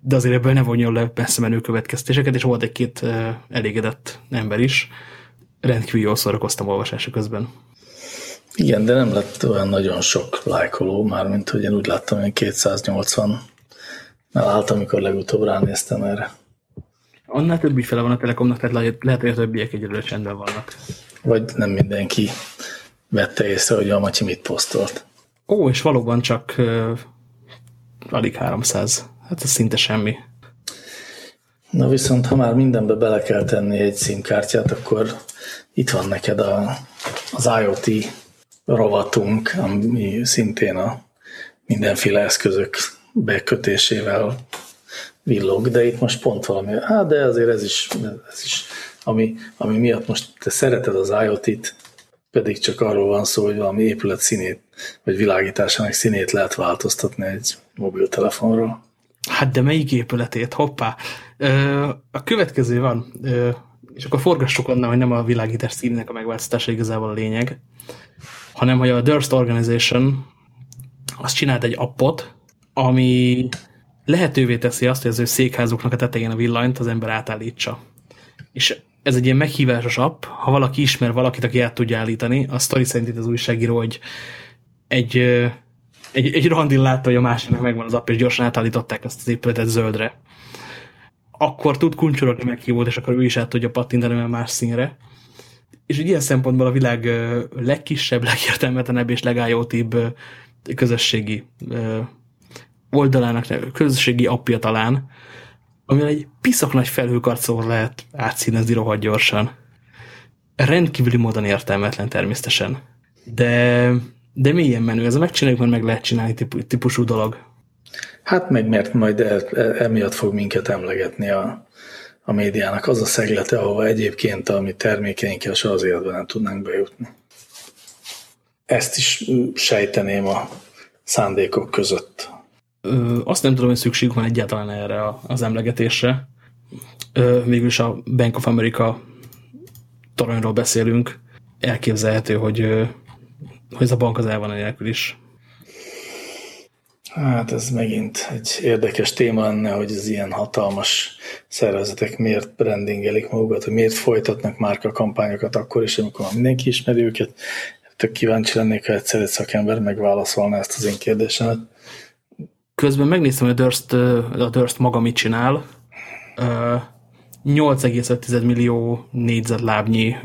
de azért ebből ne vonjon le messze menő következtéseket, és volt egy-két elégedett ember is. Rendkívül jól szórakoztam olvasása közben. Igen, de nem lett olyan nagyon sok lájkoló, mármint hogy én úgy láttam, hogy 280 állt, amikor legutóbb ránéztem erre. Annál több ügyfele van a Telekomnak, tehát lehet, lehet hogy a többiek egyelőre csendben vannak. Vagy nem mindenki vette észre, hogy a Matyi mit posztolt. Ó, és valóban csak uh, alig 300. Hát ez szinte semmi. Na viszont, ha már mindenbe bele kell tenni egy SIM-kártyát, akkor itt van neked a, az IoT rovatunk, ami szintén a mindenféle eszközök bekötésével villog, de itt most pont valami, hát de azért ez is, ez is ami, ami miatt most te szereted az IoT-t, pedig csak arról van szó, hogy valami épület színét, vagy világításának színét lehet változtatni egy mobiltelefonról. Hát de melyik épületét? Hoppá! A következő van, és akkor forgassuk onnan, hogy nem a világítás színének a megváltoztása igazából a lényeg, hanem hogy a Durst Organization azt csinált egy appot, ami lehetővé teszi azt, hogy az ő székházuknak a tetején a villanyt az ember átállítsa. És ez egy ilyen meghívásos app, ha valaki ismer valakit, aki át tudja állítani, a sztori szerint itt az újságíró, hogy egy, egy, egy randin látta, hogy a másiknak megvan az app, és gyorsan átállították ezt az épületet zöldre. Akkor tud kuncsorogni meghívót, és akkor ő is át tudja pattintani más színre. És ilyen szempontból a világ legkisebb, legértelmetlenebb és legájótibb közösségi oldalának, közösségi appja talán, amivel egy piszak nagy felhőkarcol lehet átszínezni rohadt gyorsan. Rendkívüli módon értelmetlen természetesen. De, de milyen menő. Ez a megcsináljuk, mert meg lehet csinálni típusú dolog. Hát meg mert majd emiatt fog minket emlegetni a, a médiának az a szeglete, ahova egyébként a mi termékeinkkel soha az életben nem tudnánk bejutni. Ezt is sejteném a szándékok között. Ö, azt nem tudom, hogy szükség van egyáltalán erre az emlegetésre. Ö, végülis a Bank of America toronyról beszélünk. Elképzelhető, hogy, hogy ez a bank az el van nélkül is. Hát ez megint egy érdekes téma lenne, hogy az ilyen hatalmas szervezetek miért brandingelik magukat, hogy miért folytatnak márka kampányokat akkor is, amikor mindenki ismeri őket. Tök kíváncsi lennék, ha egyszer egy szakember megválaszolna ezt az én kérdésemet. Közben megnéztem, hogy a Durst, a Durst maga mit csinál. 8,5 millió négyzetlábnyi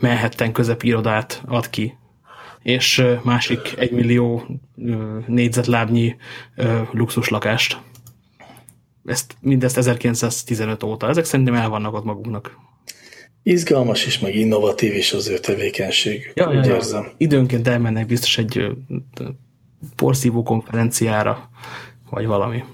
Manhattan közepirodát ad ki és másik egy millió négyzetlábnyi luxuslakást. Ezt, mindezt 1915 óta. Ezek szerintem el vannak ott maguknak. Izgalmas is, meg innovatív is az ő tevékenység. Ja, ja, ja. Időnként elmennek biztos egy porszívó konferenciára, vagy valami.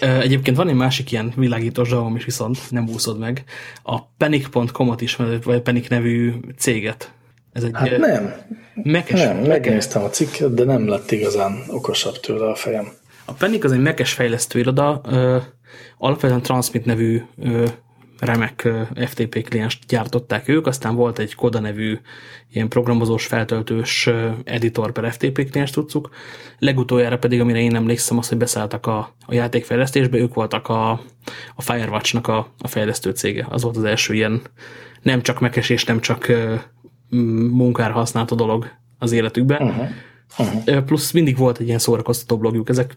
Egyébként van egy másik ilyen világítós dolgom is, viszont nem úszod meg. A Panic.com-ot ismered, vagy Panic nevű céget. Ez egy hát nem. Mekes, nem, megnéztem a cikket, de nem lett igazán okosabb tőle a fejem. A Panic az egy mekes fejlesztő iroda, ö, alapvetően Transmit nevű ö, remek FTP klienst gyártották ők, aztán volt egy Koda nevű ilyen programozós, feltöltős editor per FTP kliens tudcuk. Legutoljára pedig, amire én emlékszem, az, hogy beszálltak a, a játékfejlesztésbe, ők voltak a, a Firewatch-nak a, a fejlesztő cége. Az volt az első ilyen nem csak mekes és nem csak munkára használta dolog az életükben. Uh -huh. Uh -huh. Plusz mindig volt egy ilyen szórakoztató blogjuk, ezek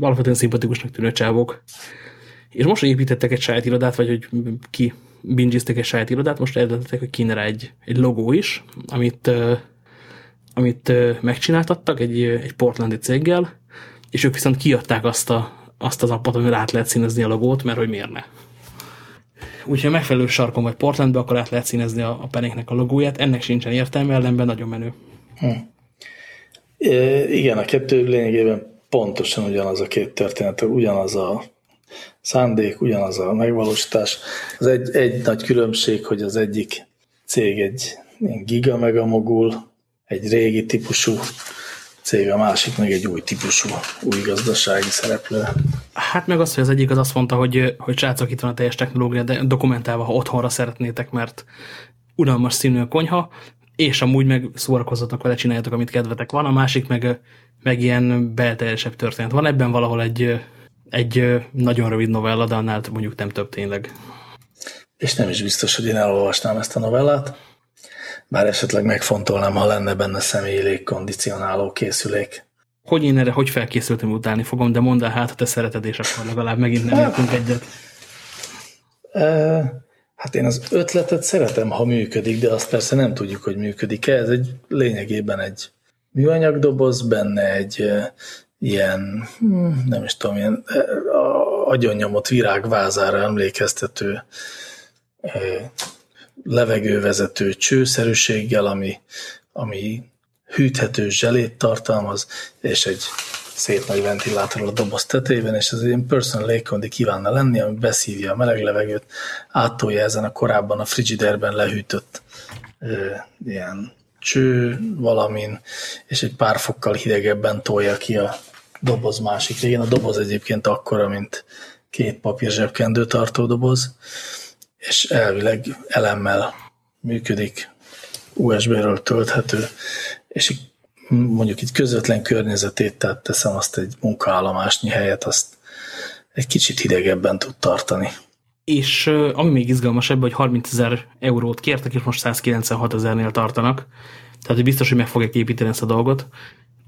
alapvetően szimpatikusnak tűnő csávok. És most, hogy építettek egy saját irodát, vagy hogy ki bingiztek egy saját irodát, most eldöntöttek, hogy kéne rá egy, egy logó is, amit, amit megcsináltattak egy, egy portlandi céggel, és ők viszont kiadták azt, a, azt az appot, amivel át lehet színezni a logót, mert hogy miért ne. Úgyhogy megfelelő sarkon vagy Portlandbe, akkor át lehet színezni a, a penéknek a logóját. Ennek sincsen értelme, ellenben nagyon menő. Hm. É, igen, a kettő lényegében pontosan ugyanaz a két történet, ugyanaz a szándék, ugyanaz a megvalósítás. Az egy, egy nagy különbség, hogy az egyik cég egy giga megamogul, egy régi típusú cég, a másik meg egy új típusú, új gazdasági szereplő. Hát meg az, hogy az egyik az azt mondta, hogy, hogy srácok, itt van a teljes technológia, de dokumentálva, ha otthonra szeretnétek, mert unalmas színű a konyha, és amúgy meg szórakozzatok vele, csináljátok, amit kedvetek van, a másik meg, meg ilyen belteljesebb történet. Van ebben valahol egy, egy nagyon rövid novella, de annál mondjuk nem több tényleg. és nem is biztos, hogy én elolvasnám ezt a novellát, bár esetleg megfontolnám, ha lenne benne személyi légkondicionáló készülék. Hogy én erre hogy felkészültem, utálni fogom, de mondd el, hát ha te szereted, és akkor legalább megint nem értünk egyet. Hát én az ötletet szeretem, ha működik, de azt persze nem tudjuk, hogy működik-e. Ez egy lényegében egy műanyagdoboz, benne egy ilyen, hm, nem is tudom, ilyen agyonnyomott virágvázára emlékeztető levegővezető csőszerűséggel, ami, ami hűthető zselét tartalmaz, és egy szép nagy ventilátor a doboz tetejében, és ez ilyen personal légkondi kívánna lenni, ami beszívja a meleg levegőt, áttolja ezen a korábban a frigiderben lehűtött ö, ilyen cső valamin, és egy pár fokkal hidegebben tolja ki a doboz másik végén. A doboz egyébként akkora, mint két papír zsebkendő tartó doboz, és elvileg elemmel működik, USB-ről tölthető, és mondjuk itt közvetlen környezetét, tehát teszem azt egy munkaállomásnyi helyet, azt egy kicsit hidegebben tud tartani. És ami még izgalmasabb, hogy 30 ezer eurót kértek, és most 196 ezernél tartanak. Tehát, biztos, hogy meg fogják építeni ezt a dolgot.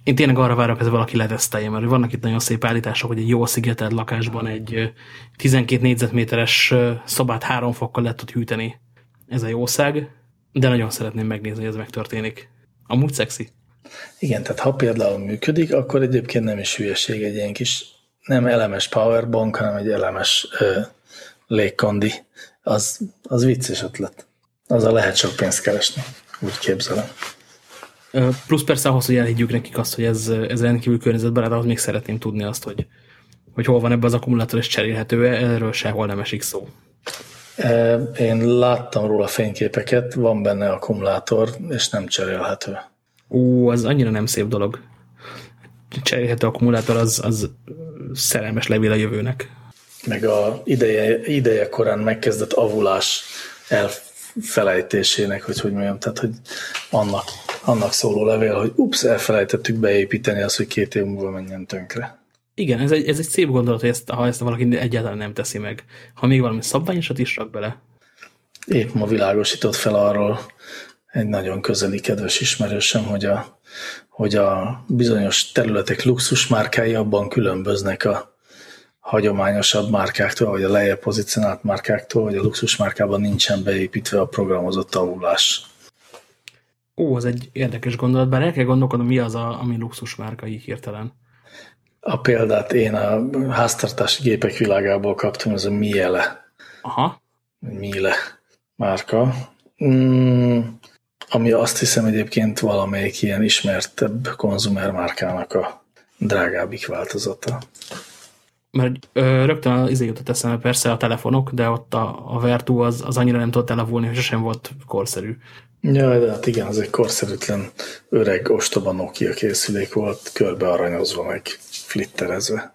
Én tényleg arra várok, hogy valaki letesztelje, mert vannak itt nagyon szép állítások, hogy egy jól szigetelt lakásban egy 12 négyzetméteres szobát három fokkal le tud hűteni. Ez a jószág, de nagyon szeretném megnézni, hogy ez megtörténik. Amúgy szexi. Igen, tehát ha például működik, akkor egyébként nem is hülyeség egy ilyen kis, nem elemes powerbank, hanem egy elemes ö, légkondi. Az, az vicces ötlet. Azzal lehet sok pénzt keresni. Úgy képzelem. Plusz persze ahhoz, hogy elhiggyük nekik azt, hogy ez, ez rendkívül környezetbarát, ahhoz még szeretném tudni azt, hogy, hogy hol van ebbe az akkumulátor, és cserélhető -e, erről sehol nem esik szó. Én láttam róla fényképeket, van benne akkumulátor, és nem cserélhető. Ó, az annyira nem szép dolog. Cserélhető akkumulátor az, az szerelmes levél a jövőnek. Meg a ideje, ideje korán megkezdett avulás elfelejtésének, hogy hogy mondjam, tehát hogy annak, annak szóló levél, hogy ups, elfelejtettük beépíteni azt, hogy két év múlva menjen tönkre. Igen, ez egy, ez egy szép gondolat, hogy ezt, ha ezt valaki egyáltalán nem teszi meg. Ha még valami szabványosat is rak bele. Épp ma világosított fel arról egy nagyon közeli kedves ismerősem, hogy a, hogy a bizonyos területek luxusmárkái abban különböznek a hagyományosabb márkáktól, vagy a lejjebb pozícionált márkáktól, hogy a luxusmárkában nincsen beépítve a programozott avulás. Ó, az egy érdekes gondolat, bár el kell gondolkodnom, mi az, a, ami luxusmárka így hirtelen. A példát én a háztartási gépek világából kaptam, ez a Miele. Aha. Miele márka. Mm, ami azt hiszem egyébként valamelyik ilyen ismertebb konzumermárkának a drágábbik változata. Mert ö, rögtön az izé jutott eszembe persze a telefonok, de ott a, a Vertu az, az annyira nem tudott elavulni, hogy sosem volt korszerű. Ja, de hát igen, az egy korszerűtlen öreg ostoba Nokia készülék volt, körbe aranyozva, meg flitterezve.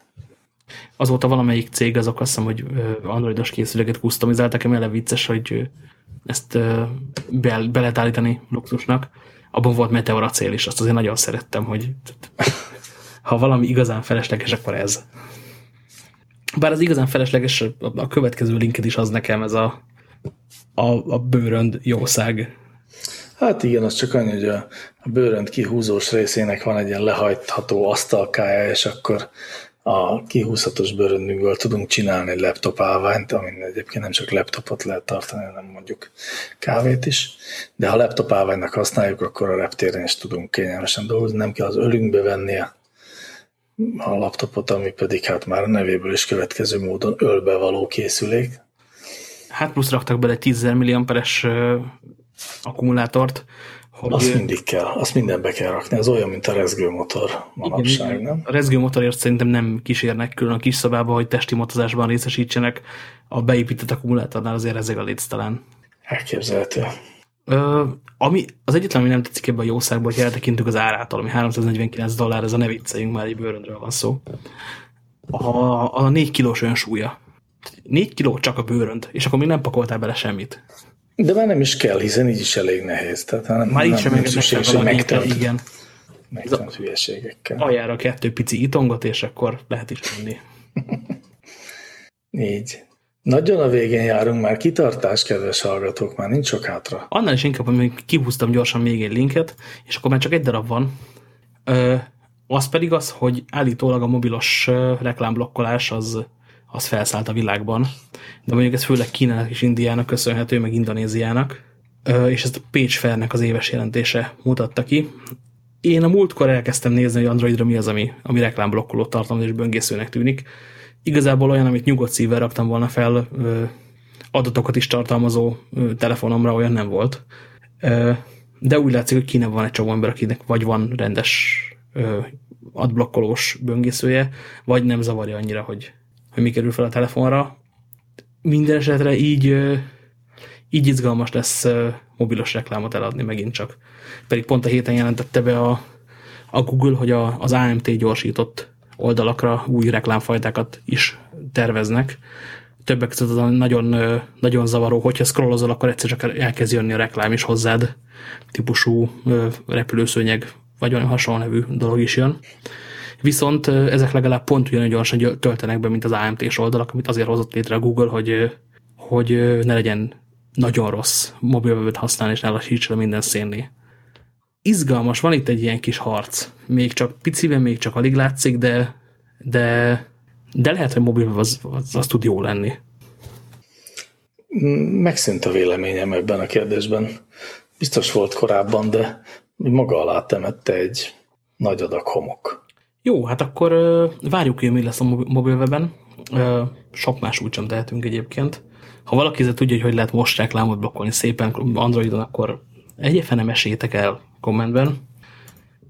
Azóta valamelyik cég, azok azt hiszem, hogy androidos készüléket customizáltak, ami vicces, hogy ezt be, be lehet állítani luxusnak. Abban volt meteor acél is, azt azért nagyon szerettem, hogy ha valami igazán felesleges, akkor ez. Bár az igazán felesleges, a következő linket is az nekem, ez a, a, a bőrönd jószág. Hát igen, az csak annyi, hogy a, a bőrönd kihúzós részének van egy ilyen lehajtható asztalkája, és akkor a kihúzhatós bőröndünkből tudunk csinálni egy laptop állványt, amin egyébként nem csak laptopot lehet tartani, hanem mondjuk kávét is. De ha laptop állványnak használjuk, akkor a reptéren is tudunk kényelmesen dolgozni, nem kell az ölünkbe venni a laptopot, ami pedig hát már a nevéből is következő módon ölbe való készülék. Hát plusz raktak bele egy 10 milliamperes akkumulátort, hogy... Azt mindig kell, azt mindenbe kell rakni, ez olyan, mint a rezgőmotor manapság, igen, nem? A rezgőmotorért szerintem nem kísérnek külön a kis szobába, hogy testi motozásban részesítsenek, a beépített akkumulátornál azért ezek a létsz talán. Elképzelhető. Ö, ami, az egyetlen, ami nem tetszik ebben a jószágban, hogy eltekintünk az árától, ami 349 dollár, ez a ne vicceljünk, már egy bőröndről van szó. A, a 4 kilós önsúlya. 4 kiló csak a bőrönd, és akkor még nem pakoltál bele semmit. De már nem is kell, hiszen így is elég nehéz. Tehát nem, már így sem szükséges, hogy megtölt. Igen. Megtölt hülyeségekkel. Aljára kettő pici itongot, és akkor lehet is menni. így. Nagyon a végén járunk már, kitartás, kedves hallgatók, már nincs sok hátra. Annál is inkább, hogy kihúztam gyorsan még egy linket, és akkor már csak egy darab van. Ö, az pedig az, hogy állítólag a mobilos reklámblokkolás az, az felszállt a világban, de mondjuk ez főleg Kínának és Indiának köszönhető, meg Indonéziának, ö, és ezt a Page Fairnek az éves jelentése mutatta ki. Én a múltkor elkezdtem nézni, hogy Androidra mi az, ami, ami reklámblokkoló tartalmaz és böngészőnek tűnik, igazából olyan, amit nyugodt szívvel raktam volna fel, adatokat is tartalmazó telefonomra, olyan nem volt. De úgy látszik, hogy Kína van egy csomó ember, akinek vagy van rendes adblokkolós böngészője, vagy nem zavarja annyira, hogy, hogy mi kerül fel a telefonra. Minden esetre így, így izgalmas lesz mobilos reklámot eladni megint csak. Pedig pont a héten jelentette be a, a Google, hogy a, az AMT gyorsított oldalakra új reklámfajtákat is terveznek. Többek között az nagyon, nagyon zavaró, hogyha scrollozol, akkor egyszer csak elkezd jönni a reklám is hozzád, típusú repülőszőnyeg, vagy olyan hasonló nevű dolog is jön. Viszont ezek legalább pont ugyanúgy gyorsan töltenek be, mint az AMT-s oldalak, amit azért hozott létre a Google, hogy, hogy ne legyen nagyon rossz mobilwebet használni, és ne lassítsa minden szénné izgalmas, van itt egy ilyen kis harc. Még csak piciben, még csak alig látszik, de, de, de lehet, hogy mobil az, az, az tud jó lenni. Megszűnt a véleményem ebben a kérdésben. Biztos volt korábban, de maga alá temette egy nagy adag homok. Jó, hát akkor várjuk, hogy mi lesz a mobilweben. Sok más úgy sem tehetünk egyébként. Ha valaki tudja, hogy hogy lehet most reklámot blokkolni szépen Androidon, akkor egyébként nem esélytek el kommentben.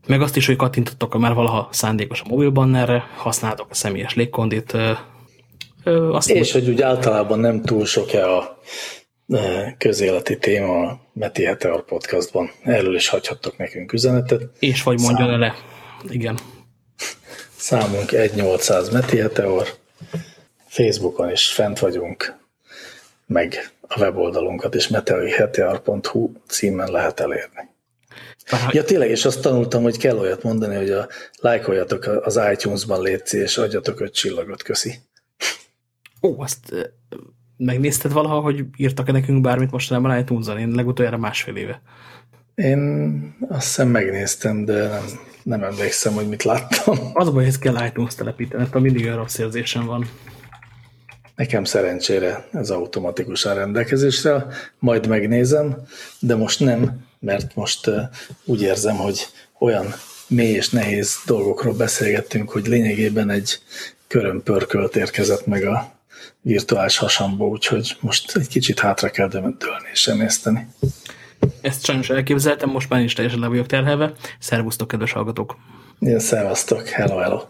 Meg azt is, hogy kattintottok már valaha szándékos a mobilbannerre, használtok a személyes légkondit. Azt és hogy úgy általában nem túl sok-e a közéleti téma a Meti Heteor podcastban. Erről is hagyhattok nekünk üzenetet. És vagy mondjon Szám... le. Igen. Számunk 1800 Meti Heteor. Facebookon is fent vagyunk, meg a weboldalunkat is meteorheteor.hu címen lehet elérni. Ja, tényleg, és azt tanultam, hogy kell olyat mondani, hogy a lájkoljatok az iTunes-ban létszi, és adjatok öt csillagot, köszi. Ó, azt megnézted valaha, hogy írtak-e nekünk bármit mostanában iTunes-on? Én legutoljára másfél éve. Én azt hiszem megnéztem, de nem, nem emlékszem, hogy mit láttam. Az a baj, hogy kell iTunes telepíteni, mert mindig olyan rossz érzésem van. Nekem szerencsére ez automatikusan rendelkezésre, majd megnézem, de most nem, mert most úgy érzem, hogy olyan mély és nehéz dolgokról beszélgettünk, hogy lényegében egy körömpörkölt érkezett meg a virtuális hasamba, úgyhogy most egy kicsit hátra kell dölni és emészteni. Ezt sajnos elképzeltem, most már is teljesen le vagyok terhelve. Szervusztok, kedves hallgatók! Igen, szervusztok, hello, hello!